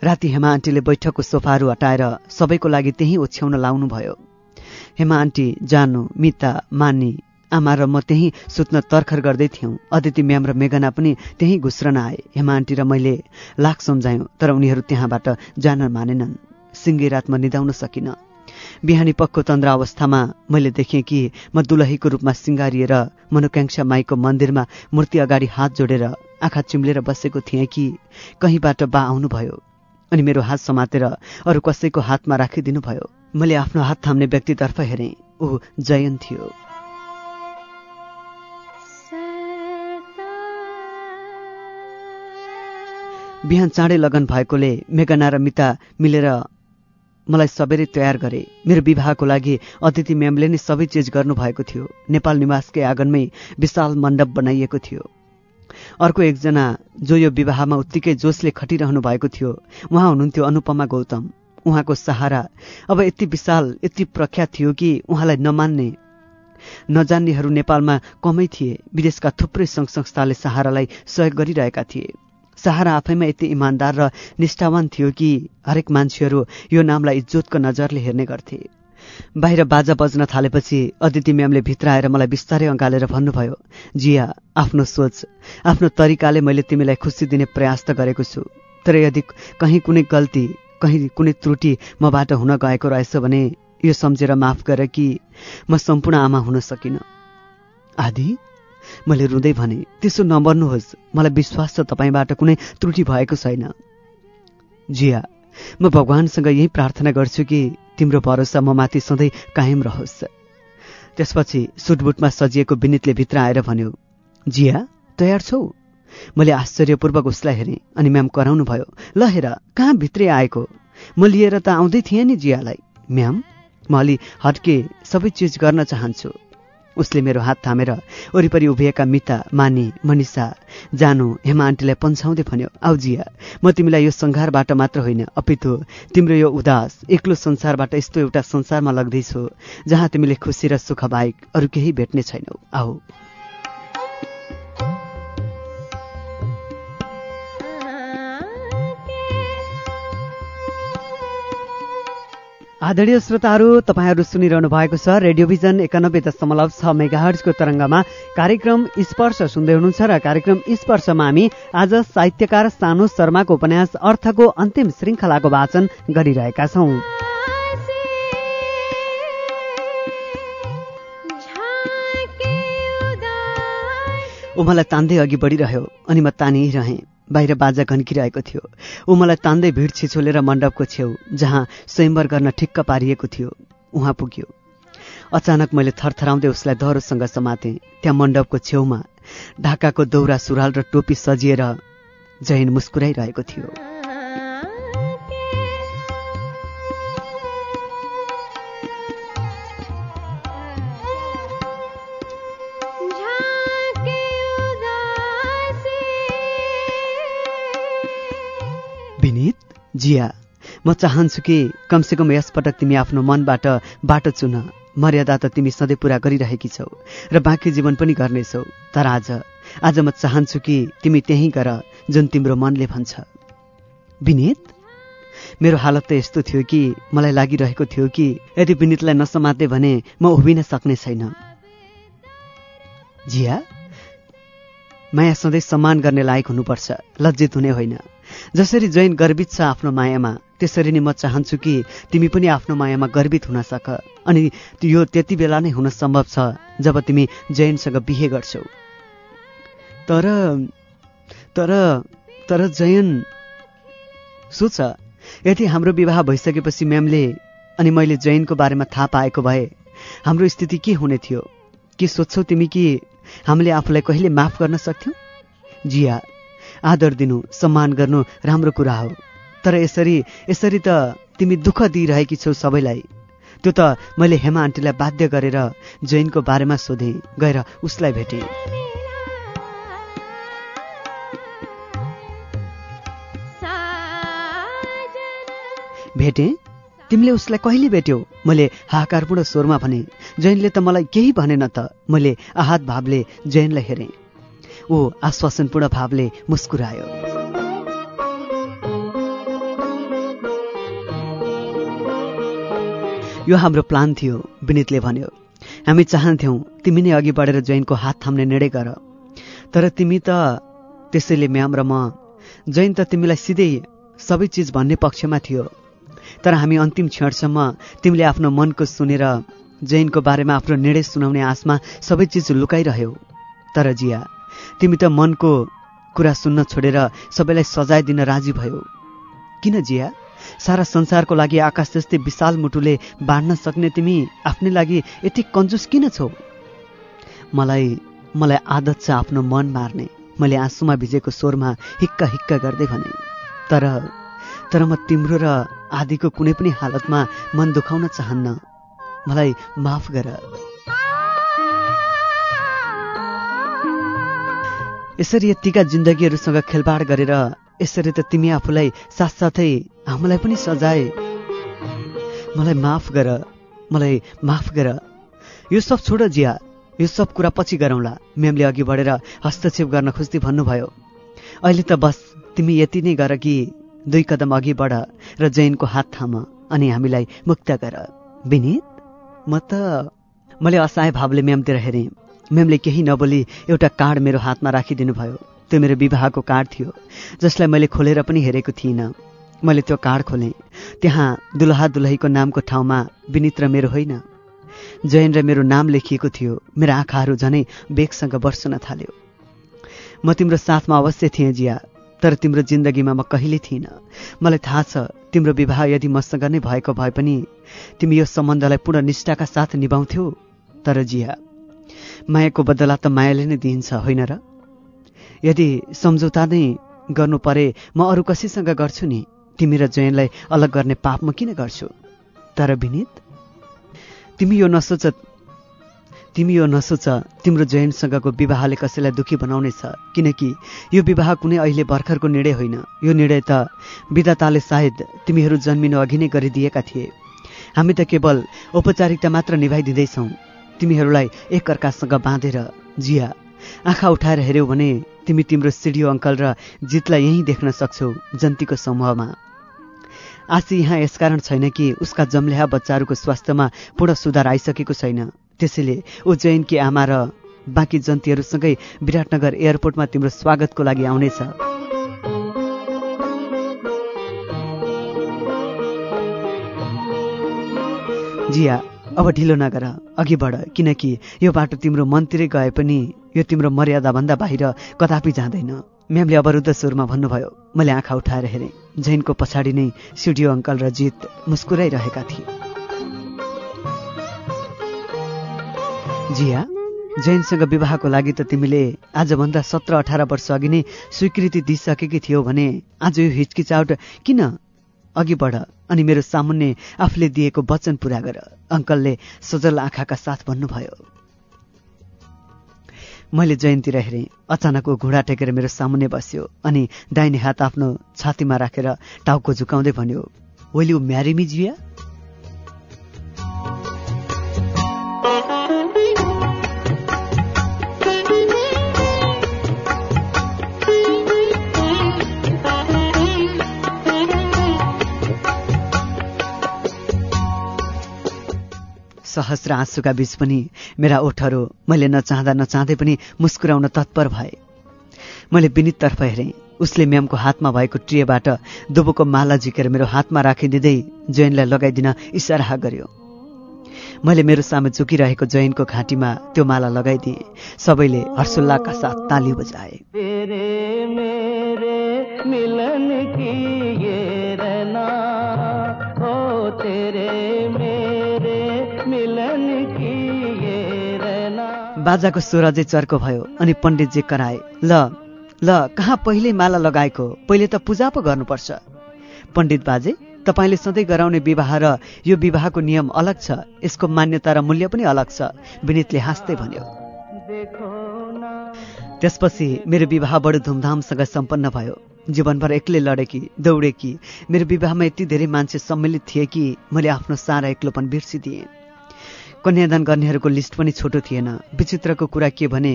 राति हेमा आन्टीले बैठकको सोफाहरू हटाएर सबैको लागि त्यहीँ ओछ्याउन लाउनु भयो हेमा आन्टी जानु मिता मानी आमा र म त्यहीँ सुत्न तर्खर गर्दै थियौँ। अदिति म्याम र मेघना पनि त्यहीँ घुस्रन आए। हेमा आन्टी र मैले लाख सम्झायौँ तर उनीहरू त्यहाँबाट जान मानेनन्। सिङ्गे रातमा निदाउन सकिनँ। बिहानी पक्को तन्द्र अवस्थामा मैले देखेँ कि म दुलहीको रूपमा सिङ्गारिएर मनोकाङ्क्षा माईको मन्दिरमा मूर्ति अगाडि हात जोडेर आँखा चिम्लेर बसेको थिएँ कि कहीँबाट बा आउनुभयो अनि मेरो हात समातेर अरू कसैको हातमा राखिदिनु भयो मैले आफ्नो हात थाम्ने व्यक्तितर्फ हेरेँ। ऊ जयन थियो। बिहान चाँडै लगन भएकोले मेघना र मिता मिलेर मलाई सबेरै तयार गरे। मेरो विवाहको लागि अतिथि म्यामले नै सबै चिज गर्नुभएको थियो। नेपाल निवासकै आँगनमै विशाल मण्डप बनाइएको थियो। अर्को एकजना जो यो विवाहमा उत्तिकै जोसले खटिरहनु भएको थियो उहाँ हुनुहुन्थ्यो अनुपमा गौतम। उहाँको सहारा अब यति विशाल यति प्रख्यात थियो कि उहाँलाई नमान्ने नजान्नेहरू नेपालमा कमै थिए विदेशका थुप्रै सङ्घ संस्थाले सहारालाई सहयोग गरिरहेका थिए। सहारा आफैमा यति इमान्दार र निष्ठावान थियो कि हरेक मान्छेहरू यो नामलाई इज्जतको नजरले हेर्ने गर्थे। बाहिर बाजा बज्न थालेपछि अदिति म्यामले भित्र आएर मलाई बिस्तारै अँगालेर भन्नुभयो जिया आफ्नो सोच आफ्नो तरिकाले मैले तिमीलाई खुसी दिने प्रयास त गरेको छु तर यदि कहीँ कुनै गल्ती कहीँ कुनै त्रुटि मबाट हुन गएको रहेछ भने यो सम्झेर माफ गर कि म सम्पूर्ण आमा हुन सकिनँ। आदि मैले रुँदै भने त्यसो नमर्नुहोस् मलाई विश्वास छ तपाईँबाट कुनै त्रुटि भएको छैन। जिया म भगवान्सँग यही प्रार्थना गर्छु कि तिम्रो भरोसा म माथि सधैँ कायम रहोस्। त्यसपछि सुटबुटमा सजिएको विनितले भित्र आएर भन्यो जिया तयार छौ? मैले आश्चर्यपूर्वक उसलाई हेरेँ अनि म्याम कराउनु भयो ल हेर कहाँ भित्रै आएको? म लिएर त आउँदै थिएँ नि जियालाई। म्याम म अलि हट्के सबै चिज गर्न चाहन्छु। उसले मेरो हात थामेर वरिपरि उभिएका मिता मानी मनिषा जानु हेमा आन्टीलाई पन्छाउँदै भन्यो आउ जिया म तिमीलाई यो सङ्घारबाट मात्र होइन अपितु तिम्रो यो उदास एक्लो संसारबाट यस्तो एउटा संसारमा लग्दैछु जहाँ तिमीले खुसी र सुख बाहेक अरू केही भेट्ने छैनौ। आऊ। आदरणीय श्रोताहरू तपाईँहरू सुनिरहनु भएको छ रेडियोभिजन एकानब्बे दशमलव छ मेगाहर्जको तरङ्गमा। कार्यक्रम स्पर्श सुन्दै हुनुहुन्छ र कार्यक्रम स्पर्शमा हामी आज साहित्यकार सानु शर्माको उपन्यास अर्थको अन्तिम श्रृङ्खलाको वाचन गरिरहेका छौँ। ऊ मलाई तान्दै अघि बढिरह्यो अनि म तानिरहेँ। बाहिर बाजा घन्किरहेको थियो। ऊ मलाई तान्दै भिड छिछोलेर मण्डपको छेउ जहाँ स्वयम्वर गर्न ठिक्क पारिएको थियो उहाँ पुग्यो। अचानक मैले थरथराउँदै उसलाई दह्रोसँग समातेँ। त्यहाँ मण्डपको छेउमा ढाकाको दौरा सुराल र टोपी सजिएर जैन मुस्कुराइरहेको थियो। जिया म चाहन्छु कि कमसेकम यसपटक तिमी आफ्नो मनबाट बाटो चुन। मर्यादा त तिमी सधैँ पुरा गरिरहेकी छौ र बाँकी जीवन पनि गर्नेछौ। तर आज आज म चाहन्छु कि तिमी त्यहीँ गर जुन तिम्रो मनले भन्छ। विनित? मेरो हालत त यस्तो थियो कि मलाई लागिरहेको थियो कि यदि विनितलाई नसमाते भने म उभिन सक्ने छैन। जिया? माया सधैँ सम्मान गर्ने लायक हुनुपर्छ लज्जित हुने होइन। जसरी जैन गर्वित छ आफ्नो मायामा त्यसरी नै म चाहन्छु कि तिमी पनि आफ्नो मायामा गर्वित हुन सक। अनि यो त्यति बेला नै हुन सम्भव छ जब तिमी जैनसँग बिहे गर्छौ। तर तर तर जयन सोच यदि हाम्रो विवाह भइसकेपछि म्यामले अनि मैले जैनको बारेमा थाहा पाएको भए हाम्रो स्थिति के हुने थियो? के सोध्छौ तिमी कि हामीले आफूलाई कहिले माफ गर्न सक्थ्यौँ? जिया आदर दिनु सम्मान गर्नु राम्रो कुरा हो। तर यसरी यसरी त तिमी दुःख दिइरहेकी छौ सबैलाई। त्यो त मैले हेमा आन्टीलाई बाध्य गरेर जैनको बारेमा सोधेँ। गएर उसलाई भेटेँ। भेटेँ? तिमीले उसलाई कहिले भेट्यौ? मैले हाहाकारपूर्ण स्वरमा भने। जैनले त मलाई केही भनेन त। मैले आहत भावले जैनलाई हेरेँ। ऊ आश्वासनपूर्ण भावले मुस्कुरायो। यो हाम्रो प्लान थियो विनितले भन्यो। हामी चाहन्थ्यौँ तिमी नै अघि बढेर जैनको हात थाम्ने निर्णय गर। तर तिमी त त्यसैले म्याम र म जैन त तिमीलाई सिधै सबै चिज भन्ने पक्षमा थियो। तर हामी अन्तिम क्षणसम्म तिमीले आफ्नो मनको सुनेर जैनको बारेमा आफ्नो निर्णय सुनाउने आशमा सबै चिज लुकाइरह्यौ। तर जिया तिमी त मनको कुरा सुन्न छोडेर सबैलाई सजाय दिन राजी भयो। किन जिया? सारा संसारको लागि आकाश जस्तै विशाल मुटुले बाँड्न सक्ने तिमी आफ्नै लागि यति कन्जुस किन छौ? मलाई मलाई आदत छ आफ्नो मन मार्ने। मैले आँसुमा भिजेको स्वरमा हिक्का हिक्का गर्दै भने तर तर म तिम्रो र आदिको कुनै पनि हालतमा मन दुखाउन चाहन्न। मलाई माफ गर। यसरी यत्तिका जिन्दगीहरूसँग खेलबाड गरेर यसरी त तिमी आफूलाई साथसाथै हामीलाई पनि सजाए मलाई माफ गर मलाई माफ गर। यो सब छोड जिया यो सब कुरा पछि गरौँला म्यामले अघि बढेर हस्तक्षेप गर्न खोज्दै भन्नुभयो। अहिले त बस तिमी यति नै गर कि दुई कदम अघि बढ र जैनको हात थाम अनि हामीलाई मुक्त गर। विनित म त मैले असहाय भावले म्यामतिर हेरेँ। म्यामले केही नबोली एउटा कार्ड मेरो हातमा राखिदिनु भयो। त्यो मेरो विवाहको कार्ड थियो जसलाई मैले खोलेर पनि हेरेको थिइनँ। मैले त्यो कार्ड खोलेँ। त्यहाँ दुलहा दुलहीको नामको ठाउँमा विनित र मेरो होइन। जयन र मेरो नाम लेखिएको थियो। मेरो आँखाहरू झनै बेगसँग बर्सन थाल्यो। म तिम्रो साथमा अवश्य थिएँ जिया तर तिम्रो जिन्दगीमा म कहिले थिइनँ। मलाई थाहा छ तिम्रो विवाह यदि मसँग नै भएको भए पनि तिमी यो सम्बन्धलाई पूर्ण निष्ठाका साथ निभाउँथ्यौ। तर जिया मायाको बदला त मायाले नै दिइन्छ होइन र? यदि सम्झौता नै गर्नु परे म अरू कसैसँग गर्छु नि? तिमी र जयनलाई अलग गर्ने पाप म किन गर्छु? तर विनित तिमी यो नसोच तिमी यो नसोच तिम्रो जयनसँगको विवाहले कसैलाई दुःखी बनाउनेछ किनकि यो विवाह कुनै अहिले भर्खरको निर्णय होइन। यो निर्णय त विधाताले सायद तिमीहरू जन्मिनु अघि नै गरिदिएका थिए। हामी त केवल औपचारिकता मात्र निभाइदिँदैछौँ। तिमीहरूलाई एकअर्कासँग बाँधेर जिया। आँखा उठाएर हेऱ्यौ भने तिमी तिम्रो सिडियो अङ्कल र जितलाई यहीँ देख्न सक्छौ जन्तीको समूहमा। आशी यहाँ यसकारण छैन कि उसका जम्ल्याहा बच्चाहरूको स्वास्थ्यमा पूर्ण सुधार आइसकेको छैन। त्यसैले ऊ जैनकी आमा र बाँकी जन्तीहरूसँगै विराटनगर एयरपोर्टमा तिम्रो स्वागतको लागि आउनेछ। जिया अब ढिलो नगर अघि बढ किनकि यो बाटो तिम्रो मनतिरै गए पनि यो तिम्रो मर्यादाभन्दा बाहिर कदापि जाँदैन। म्यामले अवरुद्ध स्वरमा भन्नुभयो मैले आँखा उठाएर हेरेँ। जैनको पछाडि नै सिडियो अङ्कल र जित मुस्कुराइरहेका थिए। जिया जैनसँग विवाहको लागि त तिमीले आजभन्दा सत्र अठार वर्ष अघि नै स्वीकृति दिइसकेकी थियौ भने आज यो हिचकिचाउट किन अघि बढ अनि मेरो सामुन्ने आफूले दिएको वचन पुरा गर। अङ्कलले सजल आँखाका साथ भन्नुभयो। मैले जयन्तिर हेरेँ। अचानक ऊ घुँडा टेकेर मेरो सामुन्ने बस्यो अनि दाहिने हात आफ्नो छातीमा राखेर टाउको झुकाउँदै भन्यो well you marry me Jiya सहस्र आँसुका बीच पनि मेरा ओठहरू मैले नचाहँदा नचाहँदै पनि मुस्कुराउन तत्पर भए। मैले विनिततर्फ हेरेँ। उसले म्यामको हातमा भएको ट्रेबाट दुबोको माला झिकेर मेरो हातमा राखिदिँदै जैनलाई लगाइदिन इसारा गर्यो। मैले मेरो सामु झुकिरहेको जैनको घाँटीमा त्यो माला लगाइदिएँ। सबैले हर्षोल्लासका साथ ताली बजाए। बाजाको स्वर अझै चर्को भयो अनि पण्डितजी कराए ल ल कहाँ पहिल्यै माला लगाएको? पहिले त पूजा पो गर्नुपर्छ। पण्डित बाजे तपाईँले सधैँ गराउने विवाह र यो विवाहको नियम अलग छ। यसको मान्यता र मूल्य पनि अलग छ। विनितले हाँस्दै भन्यो। त्यसपछि मेरो विवाह बडो धुमधामसँग सम्पन्न भयो। जीवनभर एक्लै लडेकी दौडेकी मेरो विवाहमा यति धेरै मान्छे सम्मिलित थिए कि मैले आफ्नो सारा एक्लोपन बिर्सिदिएँ। कन्यादान गर्नेहरूको लिस्ट पनि छोटो थिएन। विचित्रको कुरा के भने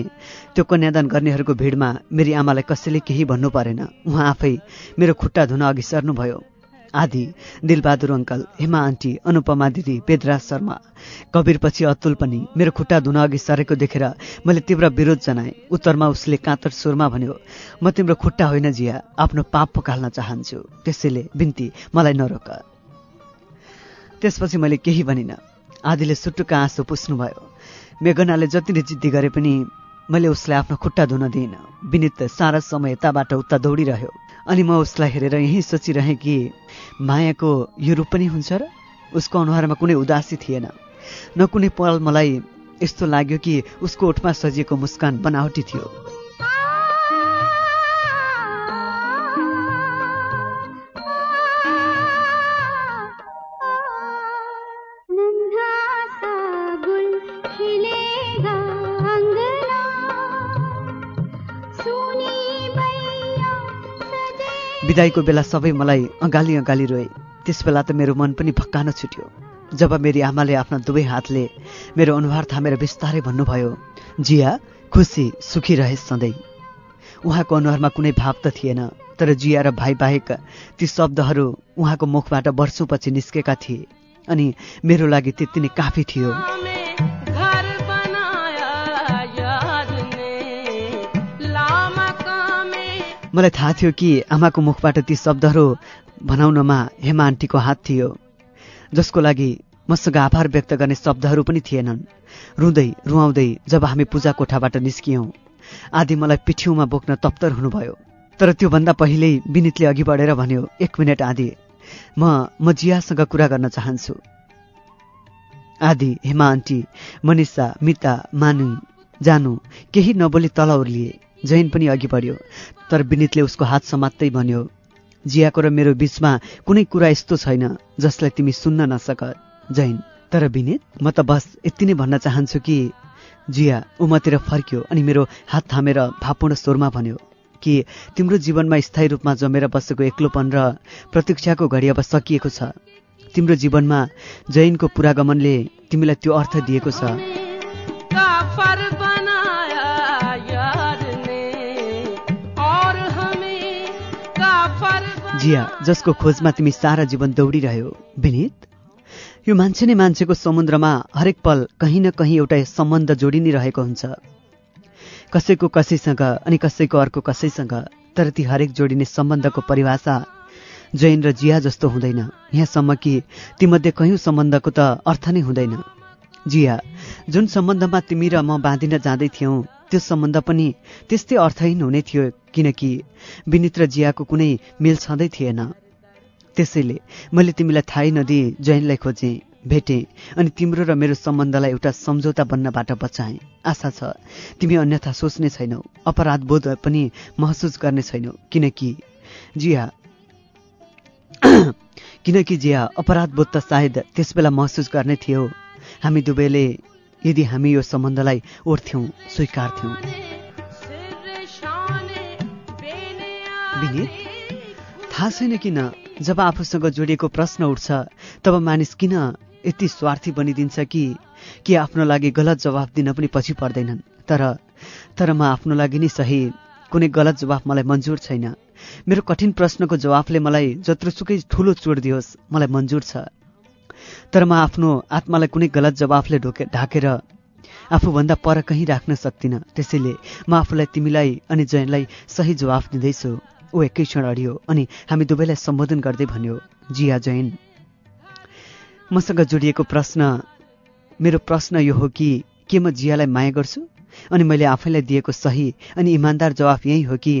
त्यो कन्यादान गर्नेहरूको भिडमा मेरी आमालाई कसैले केही भन्नु परेन। उहाँ आफै मेरो खुट्टा धुन अघि सर्नुभयो। आदि दिलबहादुर अङ्कल हेमा आन्टी अनुपमा दिदी पेदराज शर्मा कवीरपछि अतुल पनि मेरो खुट्टा धुन अघि सरेको देखेर मैले तीव्र विरोध जनाएँ। उत्तरमा उसले कातर स्वरमा भन्यो म तिम्रो खुट्टा होइन जिया आफ्नो पाप पकाल्न चाहन्छु। त्यसैले बिन्ती मलाई नरोक। त्यसपछि मैले केही भनिनँ। आदिले सुटुक्क आँसु पुस्नुभयो। मेघनाले नै जिद्दी गरे पनि मैले उसलाई आफ्नो खुट्टा धुन दिइनँ। विनित सारा समय यताबाट उता दौडिरह्यो। अनि म उसलाई हेरेर यही सोचिरहेँ कि मायाको यो रूप पनि हुन्छ र उसको अनुहारमा कुनै उदासी थिएन। न कुनै पल मलाई यस्तो लाग्यो कि उसको ओठमा सजिएको मुस्कान बनावटी थियो। विदाईको बेला सबै मलाई अँगाली अँगाली रोए। त्यस बेला त मेरो मन पनि भक्कान छुट्यो। जब मेरी आमाले आफ्ना दुवै हातले मेरो अनुहार थामेर बिस्तारै भन्नुभयो जिया खुसी सुखी रहेस् सधैँ। उहाँको अनुहारमा कुनै भाव त थिएन तर जिया र भाइ बाहेक ती शब्दहरू उहाँको मुखबाट वर्षौँपछि निस्केका थिए। अनि मेरो लागि त्यति नै काफी थियो। मलाई थाहा थियो कि आमाको मुखबाट ती शब्दहरू भनाउनमा हेमा आन्टीको हात थियो जसको लागि मसँग आभार व्यक्त गर्ने शब्दहरू पनि थिएनन्। रुँदै रुवाउँदै जब हामी पूजा कोठाबाट निस्कियौँ आदि मलाई पिठ्यौमा बोक्न तप्तर हुनुभयो। तर त्योभन्दा पहिल्यै विनितले अघि बढेर भन्यो एक मिनट आदि म म जियासँग कुरा गर्न चाहन्छु। आदि हेमा आन्टी मनिषा मिता मानु जानु केही नबोली तल ओर्लिए जैन पनि अघि बढ्यो तर विनितले उसको हात समात्दै भन्यो जियाको र मेरो बीचमा कुनै कुरा यस्तो छैन जसलाई तिमी सुन्न नसक जैन। तर विनित म त बस यति नै भन्न चाहन्छु कि जिया उमातिर फर्क्यो अनि मेरो हात थामेर भावपूर्ण स्वरमा भन्यो कि तिम्रो जीवनमा स्थायी रूपमा जमेर बसेको एक्लोपन र प्रतीक्षाको घडी अब सकिएको छ? तिम्रो जीवनमा जैनको पुरागमनले तिमीलाई त्यो अर्थ दिएको छ। जिया जसको खोजमा तिमी सारा जीवन दौडिरह्यो विनित यो मान्छे नै मान्छेको समुद्रमा हरेक पल कहीँ न कहीँ एउटा सम्बन्ध जोडि नै रहेको हुन्छ। कसैको कसैसँग अनि कसैको अर्को कसैसँग तर ती हरेक जोडिने सम्बन्धको परिभाषा जैन र जिया जस्तो हुँदैन। यहाँसम्म कि तीमध्ये कयौँ सम्बन्धको त अर्थ नै हुँदैन। जिया जुन सम्बन्धमा तिमी र म बाँधिन जाँदै थियौँ त्यो सम्बन्ध पनि त्यस्तै अर्थहीन हुने थियो किनकि विनित र जियाको कुनै मेल छँदै थिएन। त्यसैले मैले तिमीलाई थाहै नदिई जैनलाई खोजेँ भेटेँ अनि तिम्रो र मेरो सम्बन्धलाई एउटा सम्झौता बन्नबाट बचाएँ। आशा छ तिमी अन्यथा सोच्ने छैनौ अपराध बोध पनि महसुस गर्ने छैनौ किनकि जिया *clears throat* किनकि जिया अपराध बोध त सायद त्यसबेला महसुस गर्ने थियो। हामी दुवैले यदि हामी यो सम्बन्धलाई ओर्थ्यौँ स्वीकार्थ्यौँ। थाहा छैन किन जब आफूसँग जोडिएको प्रश्न उठ्छ तब मानिस किन यति स्वार्थी बनिदिन्छ कि कि आफ्नो लागि गलत जवाफ दिन पनि पछि पर्दैनन्? तर तर म आफ्नो लागि नै सही कुनै गलत जवाफ मलाई मन्जुर छैन। मेरो कठिन प्रश्नको जवाफले मलाई जत्रोसुकै ठुलो चोट दियोस् मलाई मन्जुर छ। तर म आफ्नो आत्मालाई कुनै गलत जवाफले ढोके ढाकेर आफूभन्दा पर कहीँ राख्न सक्दिनँ। त्यसैले म आफूलाई तिमीलाई अनि जयनलाई सही जवाफ दिँदैछु। ऊ एकै क्षण अडियो अनि हामी दुवैलाई सम्बोधन गर्दै भन्यो जिया जैन मसँग जोडिएको प्रश्न मेरो प्रश्न यो हो कि के म जियालाई माया गर्छु? अनि मैले आफैलाई दिएको सही अनि इमान्दार जवाफ यही हो कि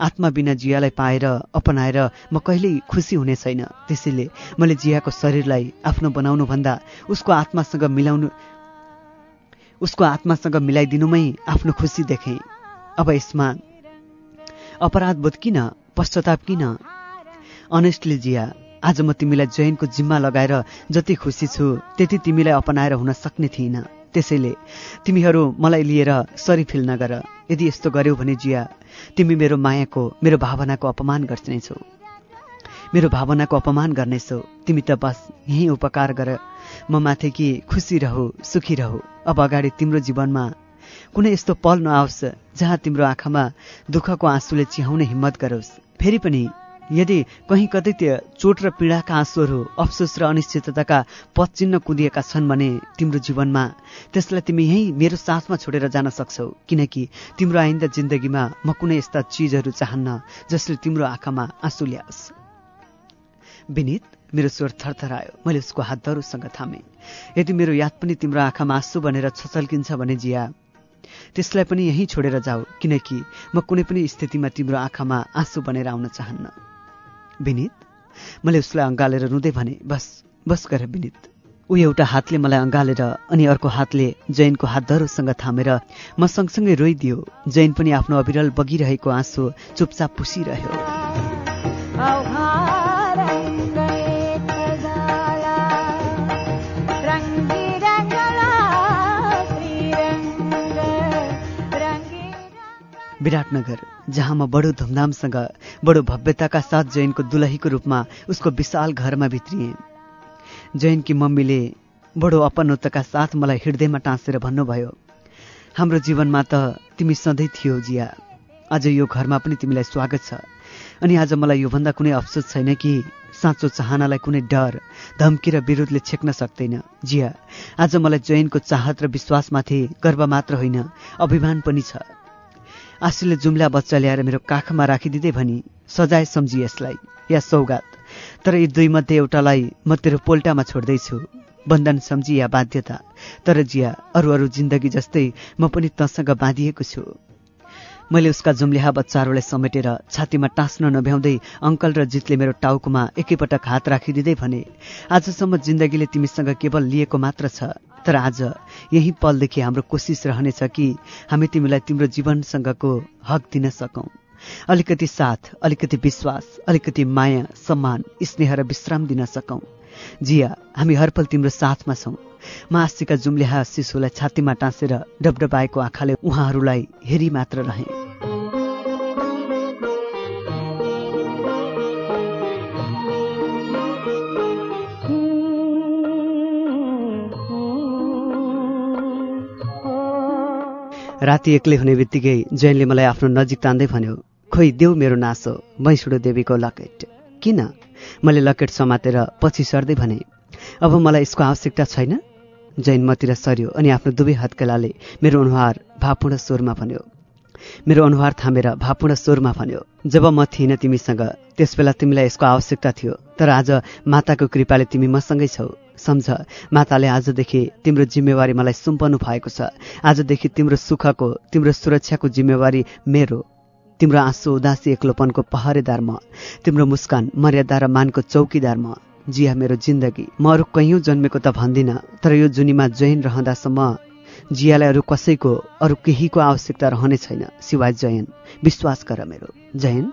आत्मा बिना जियालाई पाएर अपनाएर म कहिल्यै खुसी हुने छैन। त्यसैले मैले जियाको शरीरलाई आफ्नो बनाउनुभन्दा उसको आत्मासँग मिलाउनु उसको आत्मासँग मिलाइदिनुमै आफ्नो खुसी देखेँ। अब यसमा अपराध बोध किन पश्चाताप किन? अनेस्टली जिया आज म तिमीलाई जैनको जिम्मा लगाएर जति खुसी छु त्यति तिमीलाई अपनाएर हुन सक्ने थिइनँ। त्यसैले तिमीहरू मलाई लिएर सरी फिल नगर यदि यस्तो गर्यौ भने जिया तिमी मेरो मायाको मेरो भावनाको अपमान गर्नेछौ मेरो भावनाको अपमान गर्नेछौ। तिमी त बस यही उपकार गर। म माथे कि खुसी रहौ सुखी रहौ। अब अगाडि तिम्रो जीवनमा कुनै यस्तो पल नआओस् जहाँ तिम्रो आँखामा दुःखको आँसुले चिहाउने हिम्मत गरोस्। फेरि पनि यदि कहीँ कतै त्यो चोट र पीडाका आँसुहरू अफसोस र अनिश्चितताका पदचिन्ह कुदिएका छन् भने तिम्रो जीवनमा त्यसलाई तिमी यहीँ मेरो साथमा छोडेर जान सक्छौ। किनकि तिम्रो आइन्दा जिन्दगीमा म कुनै यस्ता चिजहरू चाहन्न जसले तिम्रो आँखामा आँसु ल्याओस्। विनित मेरो स्वर थरथरायो। मैले उसको हात दरुसँग थामेँ। यदि मेरो याद पनि तिम्रो आँखामा आँसु बनेर छचल्किन्छ भने जिया त्यसलाई पनि यहीँ छोडेर जाऊ। किनकि म कुनै पनि स्थितिमा तिम्रो आँखामा आँसु बनेर आउन चाहन्न। विनित मैले उसलाई अँगालेर रुँदै भने बस बस गर विनित। ऊ एउटा हातले मलाई अँगालेर अनि अर्को हातले जैनको हात धरोसँग थामेर म सँगसँगै रोइदियो। जैन पनि आफ्नो अविरल बगिरहेको आँसु चुपचाप पुसिरह्यो। विराटनगर जहाँ म बडो धुमधामसँग बडो भव्यताका साथ जैनको दुलहीको रूपमा उसको विशाल घरमा भित्रिएँ। जैनकी मम्मीले बडो अपनत्वका साथ मलाई हृदयमा टाँसेर भन्नुभयो हाम्रो जीवनमा त तिमी सधैँ थियो जिया। आज यो घरमा पनि तिमीलाई स्वागत छ। अनि आज मलाई योभन्दा कुनै अफसोस छैन कि साँचो चाहनालाई कुनै डर धम्की र विरोधले छेक्न सक्दैन। जिया आज मलाई जैनको चाहत र विश्वासमाथि गर्व मात्र होइन अभिमान पनि छ। आशीले जुम्ला बच्चा ल्याएर मेरो काखमा राखिदिँदै भनी सजाय सम्झी यसलाई या सौगात। तर यी दुईमध्ये एउटालाई म तेरो पोल्टामा छोड्दैछु। बन्धन सम्झी या बाध्यता। तर जिया अरू अरू जिन्दगी जस्तै म पनि तँसँग बाँधिएको छु। मैले उसका जुम्ल्याहा बच्चाहरूलाई समेटेर छातीमा टाँस्न नभ्याउँदै अङ्कल र जितले मेरो टाउकोमा एकैपटक हात राखिदिँदै भने आजसम्म जिन्दगीले तिमीसँग केवल लिएको मात्र छ। तर आज यही पलदेखि हाम्रो कोसिस रहनेछ कि हामी तिमीलाई तिम्रो जीवनसँगको हक दिन सकौँ। अलिकति साथ अलिकति विश्वास अलिकति माया सम्मान स्नेह र विश्राम दिन सकौँ। जिया हामी हरपल तिम्रो साथमा छौँ। म आशीका जुम्ल्याहा शिशुलाई छातीमा टाँसेर डबडबाएको आँखाले उहाँहरूलाई हेरी मात्र रहेँ। राति एक्लै हुने बित्तिकै जैनले मलाई आफ्नो नजिक तान्दै भन्यो खोइ देऊ मेरो नासो मैसुडो देवीको लकेट। किन? मैले लकेट समातेर पछि सर्दै भने अब मलाई यसको आवश्यकता छैन? जैन मतिर सर्यो अनि आफ्नो दुवै हत्केलाले मेरो अनुहार भापूर्ण स्वरमा भन्यो। मेरो अनुहार थामेर भापूर्ण स्वरमा भन्यो जब म थिइनँ तिमीसँग त्यसबेला तिमीलाई यसको आवश्यकता थियो तर आज माताको कृपाले तिमी मसँगै छौ। सम्झ। माताले आजदेखि तिम्रो जिम्मेवारी मलाई सुम्पनु भएको छ। आजदेखि तिम्रो सुखको तिम्रो सुरक्षाको जिम्मेवारी मेरो। तिम्रो आँसु उदासी एक्लोपनको पहरेदार म। तिम्रो मुस्कान मर्यादा र मानको चौकीदार म। जिया मेरो जिन्दगी। म अरू कैयौँ जन्मेको त भन्दिनँ तर यो जुनीमा जैन रहँदासम्म जियालाई अरू कसैको अरू केहीको आवश्यकता रहने छैन सिवाय जयन विश्वास गर मेरो। जयन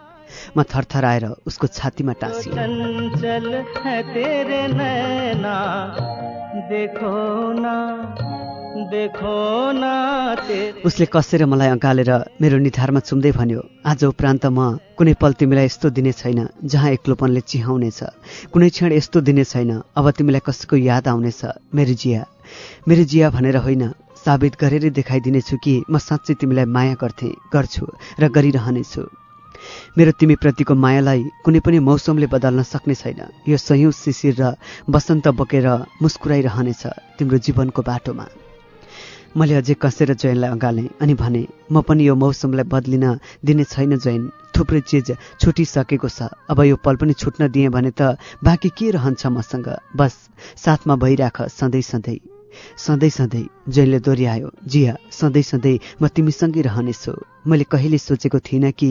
म थरथराएर उसको छातीमा टाँसी उसले कसेर मलाई अँगालेर मेरो निधारमा चुम्दै भन्यो आज उपरान्त म कुनै पल तिमीलाई यस्तो दिने छैन जहाँ एक्लोपनले चिहाउनेछ। कुनै क्षण यस्तो दिने छैन अब तिमीलाई कसैको याद आउनेछ मेरो जिया। मेरो जिया भनेर होइन साबित गरेरै देखाइदिनेछु कि म साँच्चै तिमीलाई माया गर्थेँ गर्छु र गरिरहनेछु। मेरो तिमीप्रतिको मायालाई कुनै पनि मौसमले बदल्न सक्ने छैन। यो सयौँ शिशिर र बसन्त बोकेर मुस्कुराइरहनेछ तिम्रो जीवनको बाटोमा। मैले अझै कसेर जैनलाई अँगालेँ अनि भने म पनि यो मौसमलाई बदलिन दिने छैन जैन। थुप्रै चिज छुटिसकेको छ। अब यो पल पनि छुट्न दिएँ भने त बाँकी के रहन्छ मसँग? बस साथमा भइराख सधैँ सधैँ। सधैँ सधैँ जैनले दोहोऱ्यायो। जिया सधैँ सधैँ म तिमीसँगै रहनेछु। मैले कहिले सोचेको थिइनँ कि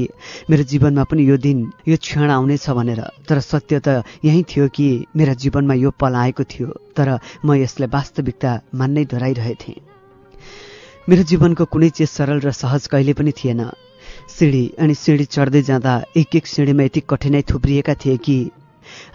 मेरो जीवनमा पनि यो दिन यो क्षण आउनेछ भनेर। तर सत्य त यही थियो कि मेरा जीवनमा यो पल आएको थियो तर म यसलाई वास्तविकता मान्नै दोहोऱ्याइरहेथेँ। मेरो जीवनको कुनै चिज सरल र सहज कहिले पनि थिएन। सिँढी अनि सिँढी चढ्दै जाँदा एक एक सिँढीमा यति कठिनाइ थुप्रिएका थिए कि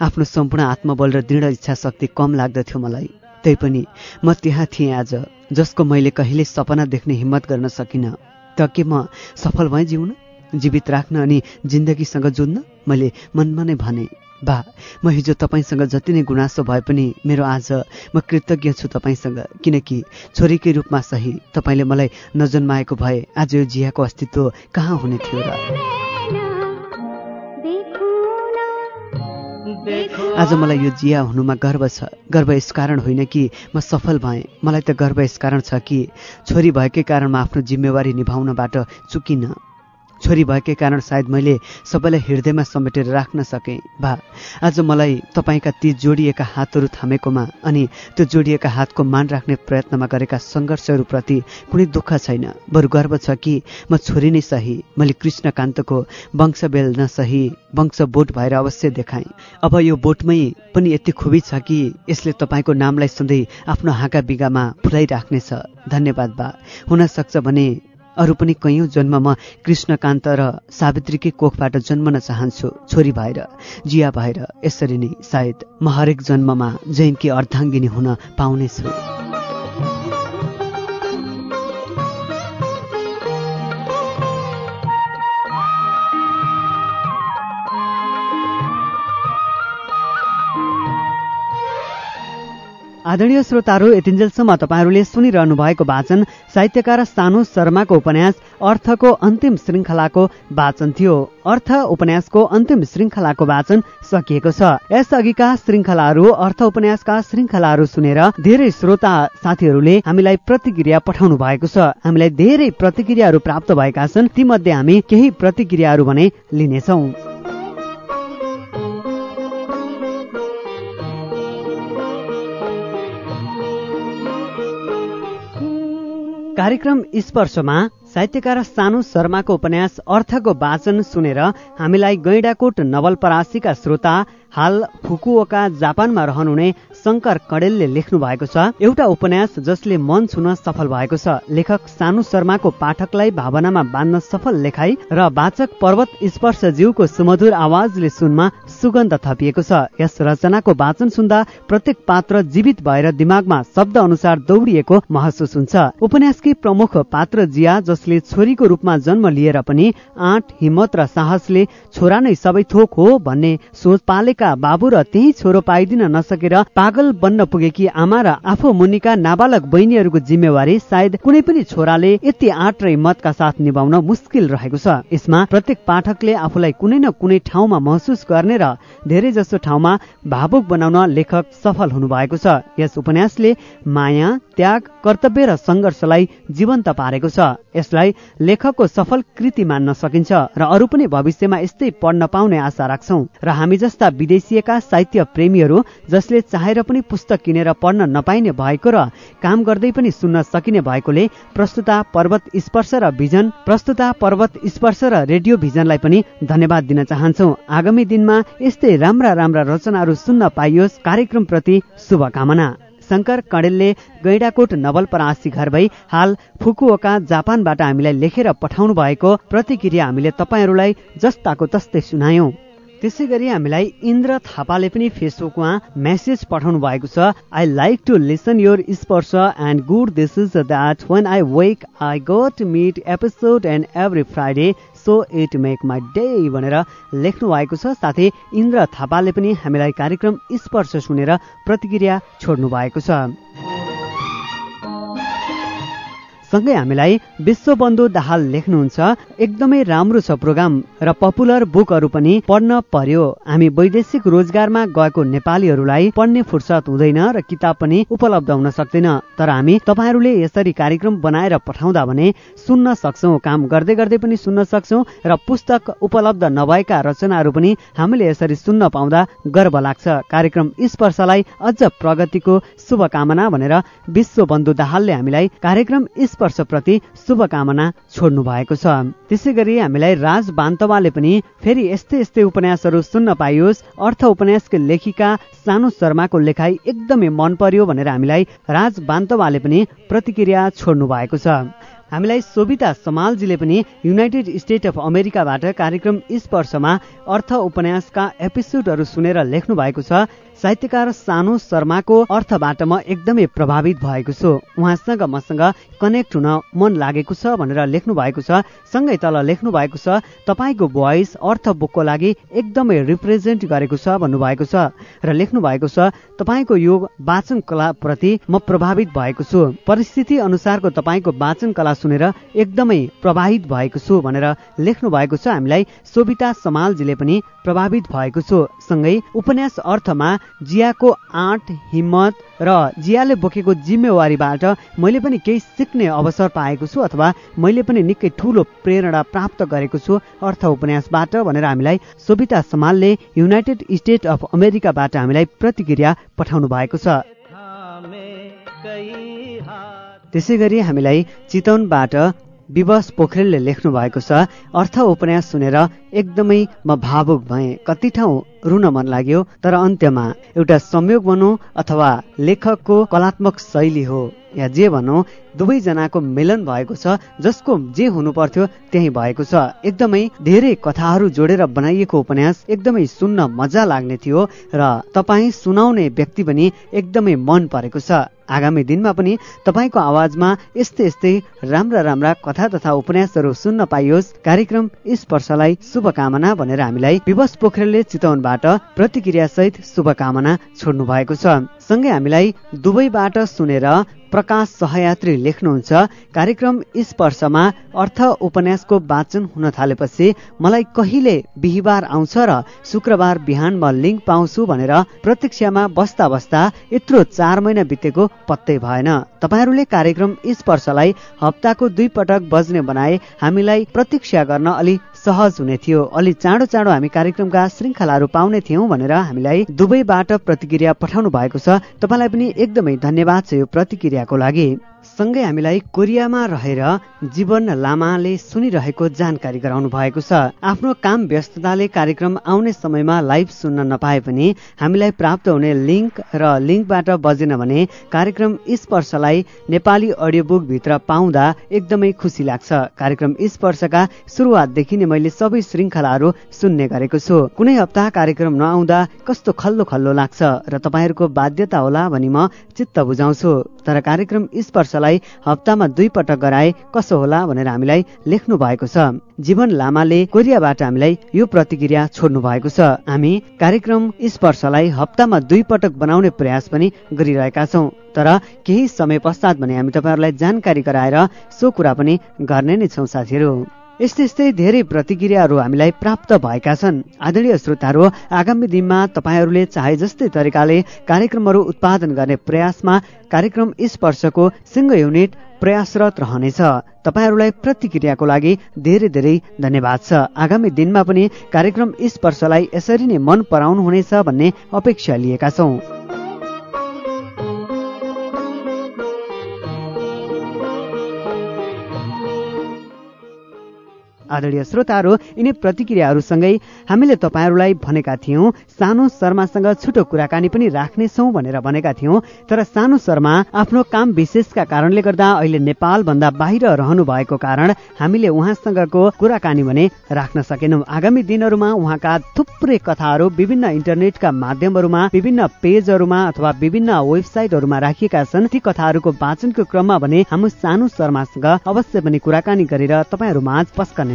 आफ्नो सम्पूर्ण आत्मबल र दृढ इच्छा शक्ति कम लाग्दथ्यो मलाई। तैपनि म त्यहाँ थिएँ आज जसको मैले कहिले सपना देख्ने हिम्मत गर्न सकिनँ। त के म सफल भएँ जिउन? जीवित राख्न अनि जिन्दगीसँग जुझ्न? मैले मनमा नै भने बा म हिजो तपाईँसँग जति नै गुनासो भए पनि मेरो आज म कृतज्ञ छु तपाईँसँग किनकि छोरीकै रूपमा सही। तपाईँले मलाई नजन्माएको भए आज यो जियाको अस्तित्व कहाँ हुने थियो र? आज मलाई यो जिया हुनुमा गर्व छ। गर्व यसकारण होइन कि म सफल भएँ। मलाई त गर्व यसकारण छ कि छोरी भएकै कारण म आफ्नो जिम्मेवारी निभाउनबाट चुकिनँ। छोरी भएकै कारण सायद मैले सबैलाई हृदयमा समेटेर राख्न सकेँ। बा आज मलाई तपाईँका ती जोडिएका हातहरू थामेकोमा अनि त्यो जोडिएका हातको मान राख्ने प्रयत्नमा गरेका सङ्घर्षहरूप्रति कुनै दुःख छैन। बरु गर्व छ कि म छोरी नै सही। मैले कृष्णकान्तको वंश बेल्न सही वंश बोट भएर अवश्य देखाएँ। अब यो बोटमै पनि यति खुबी छ कि यसले तपाईँको नामलाई सधैँ आफ्नो हाँका बिगामा फुलाइराख्नेछ। धन्यवाद बा हुन सक्छ भने अरू पनि कैयौँ जन्म म कृष्णकान्त र सावित्रीकै कोखबाट जन्मन चाहन्छु। छोरी भएर जिया भएर यसरी नै सायद म हरेक जन्ममा जैनकी अर्धाङ्गिनी हुन पाउनेछु। आदरणीय श्रोताहरू यतिन्जेलसम्म तपाईँहरूले सुनिरहनु भएको वाचन साहित्यकार सानु शर्माको उपन्यास अर्थको अन्तिम श्रृङ्खलाको वाचन थियो। अर्थ उपन्यासको अन्तिम श्रृङ्खलाको वाचन सकिएको छ। यसअघिका श्रृङ्खलाहरू अर्थ उपन्यासका श्रृङ्खलाहरू सुनेर धेरै श्रोता साथीहरूले हामीलाई प्रतिक्रिया पठाउनु भएको छ। हामीलाई धेरै प्रतिक्रियाहरू प्राप्त भएका छन्। तीमध्ये हामी केही प्रतिक्रियाहरू भने लिनेछौँ। कार्यक्रम स्पर्शमा साहित्यकार सानु शर्माको उपन्यास अर्थको वाचन सुनेर हामीलाई गैडाकोट नवलपरासीका श्रोता हाल फुकुओका जापानमा रहनुहुने शङ्कर कडेलले लेख्नु भएको छ। एउटा उपन्यास जसले मन छुन सफल भएको छ। लेखक सानु शर्माको पाठकलाई भावनामा बाँध्न सफल लेखाई र वाचक पर्वत स्पर्श जीवको सुमधुर आवाजले सुनमा सुगन्ध थपिएको छ। यस रचनाको वाचन सुन्दा प्रत्येक पात्र जीवित भएर दिमागमा शब्द अनुसार दौडिएको महसुस हुन्छ। उपन्यासकी प्रमुख पात्र जिया जसले छोरीको रूपमा जन्म लिएर पनि आँट हिम्मत र साहसले छोरा नै सबै थोक हो भन्ने सोच पालेका बाबु र त्यही छोरो पाइदिन नसकेर पागल बन्न पुगेकी आमा र आफू मुनिका नाबालक बहिनीहरूको जिम्मेवारी सायद कुनै पनि छोराले यति आँट र हिम्मतका साथ निभाउन मुस्किल रहेको छ। यसमा प्रत्येक पाठकले आफूलाई कुनै न कुनै ठाउँमा महसुस गर्ने र धेरै जसो ठाउँमा भावुक बनाउन लेखक सफल हुनु भएको छ। यस उपन्यासले माया त्याग कर्तव्य र सङ्घर्षलाई जीवन्त पारेको छ। यसलाई लेखकको सफल कृति मान्न सकिन्छ र अरू पनि भविष्यमा यस्तै पढ्न पाउने आशा राख्छौ। र हामी जस्ता विदेशीयका साहित्य प्रेमीहरू जसले चाहेर पनि पुस्तक किनेर पढ्न नपाइने भएको र काम गर्दै पनि सुन्न सकिने भएकोले प्रस्तुता पर्वत स्पर्श र भिजन प्रस्तुता पर्वत स्पर्श र रेडियो भिजनलाई पनि धन्यवाद दिन चाहन्छौ। आगामी दिनमा यस्तै राम्रा राम्रा रचनाहरू सुन्न पाइयोस्। कार्यक्रमप्रति शुभकामना। शङ्कर कणेलले गैडाकोट नवलपरासी घर भई हाल फुकुओका जापानबाट हामीलाई लेखेर पठाउनु भएको प्रतिक्रिया हामीले तपाईँहरूलाई जस्ताको तस्तै सुनायौं। त्यसै गरी हामीलाई इन्द्र थापाले पनि फेसबुकमा मेसेज पठाउनु भएको छ। I like to listen your Sparsh and good this is that when I wake I got meet episode and every Friday so it make my day भनेर लेख्नु भएको छ। साथै इन्द्र थापाले पनि हामीलाई कार्यक्रम स्पर्श सुनेर प्रतिक्रिया छोड्नु भएको छ। सँगै हामीलाई विश्वबन्धु दाहाल लेख्नुहुन्छ। एकदमै राम्रो छ प्रोग्राम र पपुलर बुकहरू पनि पढ्न पर्यो। हामी वैदेशिक रोजगारमा गएको नेपालीहरूलाई पढ्ने फुर्सद हुँदैन र किताब पनि उपलब्ध हुन सक्दैन। तर हामी तपाईँहरूले यसरी कार्यक्रम बनाएर पठाउँदा भने सुन्न सक्छौ काम गर्दै गर्दै पनि सुन्न सक्छौ र पुस्तक उपलब्ध नभएका रचनाहरू पनि हामीले यसरी सुन्न पाउँदा गर्व लाग्छ। कार्यक्रम स्पर्शलाई अझ प्रगतिको शुभकामना भनेर विश्वबन्धु दाहालले हामीलाई कार्यक्रम स्पर्शप्रति शुभकामना छोड्नु भएको छ। त्यसै गरी हामीलाई राज बान्तवाले पनि फेरि यस्तै यस्तै उपन्यासहरू सुन्न पाइयोस्। अर्थ उपन्यासको लेखिका सानु शर्माको लेखाई एकदमै मन पर्यो भनेर हामीलाई राज बान्तवाले पनि प्रतिक्रिया छोड्नु भएको छ। हामीलाई सोभिता समालजीले पनि युनाइटेड स्टेट अफ अमेरिकाबाट कार्यक्रम स्पर्शमा अर्थ उपन्यासका एपिसोडहरू सुनेर लेख्नु भएको छ। साहित्यकार सानु शर्माको अर्थबाट म एकदमै प्रभावित भएको छु। उहाँसँग मसँग कनेक्ट हुन मन लागेको छ भनेर लेख्नु भएको छ। सँगै तल लेख्नु भएको छ तपाईँको भोइस अर्थ बुकको लागि एकदमै रिप्रेजेन्ट गरेको छ भन्नुभएको छ। र लेख्नु भएको छ तपाईँको यो वाचन कला प्रति म प्रभावित भएको छु। परिस्थिति अनुसारको तपाईँको वाचन कला सुनेर एकदमै प्रभावित भएको छु भनेर लेख्नु भएको छ। हामीलाई सोभिता समालजीले पनि प्रभावित भएको छु। सँगै उपन्यास अर्थमा जियाको आँट हिम्मत र जियाले बोकेको जिम्मेवारीबाट मैले पनि केही सिक्ने अवसर पाएको छु अथवा मैले पनि निकै ठुलो प्रेरणा प्राप्त गरेको छु अर्थ उपन्यासबाट भनेर हामीलाई सोभिता समालले युनाइटेड स्टेट अफ अमेरिकाबाट हामीलाई प्रतिक्रिया पठाउनु भएको छ। त्यसै गरी हामीलाई चितवनबाट विवश पोखरेलले लेख्नु भएको छ। अर्थ उपन्यास सुनेर एकदमै म भावुक भएँ। कति ठाउँ रुन मन लाग्यो तर अन्त्यमा एउटा संयोग भनौँ अथवा लेखकको कलात्मक शैली हो। या जे भनौँ दुवैजनाको मिलन भएको छ जसको जे हुनु पर्थ्यो त्यही भएको छ। एकदमै धेरै कथाहरू जोडेर बनाइएको उपन्यास एकदमै सुन्न मजा लाग्ने थियो र तपाईँ सुनाउने व्यक्ति पनि एकदमै मन परेको छ। आगामी दिनमा पनि तपाईँको आवाजमा यस्तै यस्तै राम्रा राम्रा कथा तथा उपन्यासहरू सुन्न पाइयोस्। कार्यक्रम स्पर्शलाई शुभकामना भनेर हामीलाई विवश पोखरेलले चितवनबाट प्रतिक्रियासहित शुभकामना छोड्नु भएको छ। सँगै हामीलाई दुवैबाट सुनेर प्रकाश सहयात्री लेख्नुहुन्छ। कार्यक्रम स्पर्शमा अर्थ उपन्यासको वाचन हुन थालेपछि मलाई कहिले बिहिबार आउँछ र शुक्रबार बिहान म लिङ्क पाउँछु भनेर प्रतीक्षामा बस्दा बस्दा यत्रो चार महिना बितेको पत्तै भएन। तपाईँहरूले कार्यक्रम स्पर्शलाई हप्ताको दुई पटक बज्ने बनाए हामीलाई प्रतीक्षा गर्न अलि सहज हुने थियो। अलि चाँडो चाँडो हामी कार्यक्रमका श्रृङ्खलाहरू पाउने थियौँ भनेर हामीलाई दुवैबाट प्रतिक्रिया पठाउनु भएको छ। तपाईँलाई पनि एकदमै धन्यवाद छ यो प्रतिक्रियाको लागि। सँगै हामीलाई कोरियामा रहेर जीवन लामाले सुनिरहेको जानकारी गराउनु भएको छ। आफ्नो काम व्यस्तताले कार्यक्रम आउने समयमा लाइभ सुन्न नपाए पनि हामीलाई प्राप्त हुने लिङ्क र लिङ्कबाट बजेन भने कार्यक्रम स्पर्शलाई नेपाली अडियो बुक भित्र पाउँदा एकदमै खुसी लाग्छ। कार्यक्रम स्पर्शका सुरुवातदेखि नै मैले सबै श्रृङ्खलाहरू सुन्ने गरेको छु। कुनै हप्ता कार्यक्रम नआउँदा कस्तो खल्लो खल्लो लाग्छ र तपाईँहरूको बाध्यता होला भनी म चित्त बुझाउँछु। तर कार्यक्रम स्पर्शलाई हप्तामा दुई पटक गराए कसो होला भनेर हामीलाई लेख्नु भएको छ। जीवन लामाले कोरियाबाट हामीलाई यो प्रतिक्रिया छोड्नु भएको छ। हामी कार्यक्रम स्पर्शलाई हप्तामा दुई पटक बनाउने प्रयास पनि गरिरहेका छौँ। तर केही समय पश्चात भने हामी तपाईँहरूलाई जानकारी गराएर सो कुरा पनि गर्ने नै छौँ साथीहरू। यस्तै यस्तै धेरै प्रतिक्रियाहरू हामीलाई प्राप्त भएका छन्। आदरणीय श्रोताहरू आगामी दिनमा तपाईँहरूले चाहे जस्तै तरिकाले कार्यक्रमहरू उत्पादन गर्ने प्रयासमा कार्यक्रम स्पर्शको सिङ्गो युनिट प्रयासरत रहनेछ। तपाईँहरूलाई प्रतिक्रियाको लागि धेरै धेरै धन्यवाद छ। आगामी दिनमा पनि कार्यक्रम स्पर्शलाई यसरी नै मन पराउनु हुनेछ भन्ने अपेक्षा लिएका छौँ। आदरणीय श्रोताहरू यिनै प्रतिक्रियाहरूसँगै हामीले तपाईँहरूलाई भनेका थियौँ सानो शर्मासँग छुटो कुराकानी पनि राख्नेछौँ भनेर भनेका थियौँ तर सानो शर्मा आफ्नो काम विशेषका कारणले गर्दा अहिले नेपालभन्दा बाहिर रहनु भएको कारण हामीले उहाँसँगको कुराकानी भने राख्न सकेनौँ। आगामी दिनहरूमा उहाँका थुप्रै कथाहरू विभिन्न इन्टरनेटका माध्यमहरूमा विभिन्न पेजहरूमा अथवा विभिन्न वेबसाइटहरूमा राखिएका छन्। ती कथाहरूको वाचनको क्रममा भने हाम्रो सानो शर्मासँग अवश्य पनि कुराकानी गरेर तपाईँहरू माझ पस्कने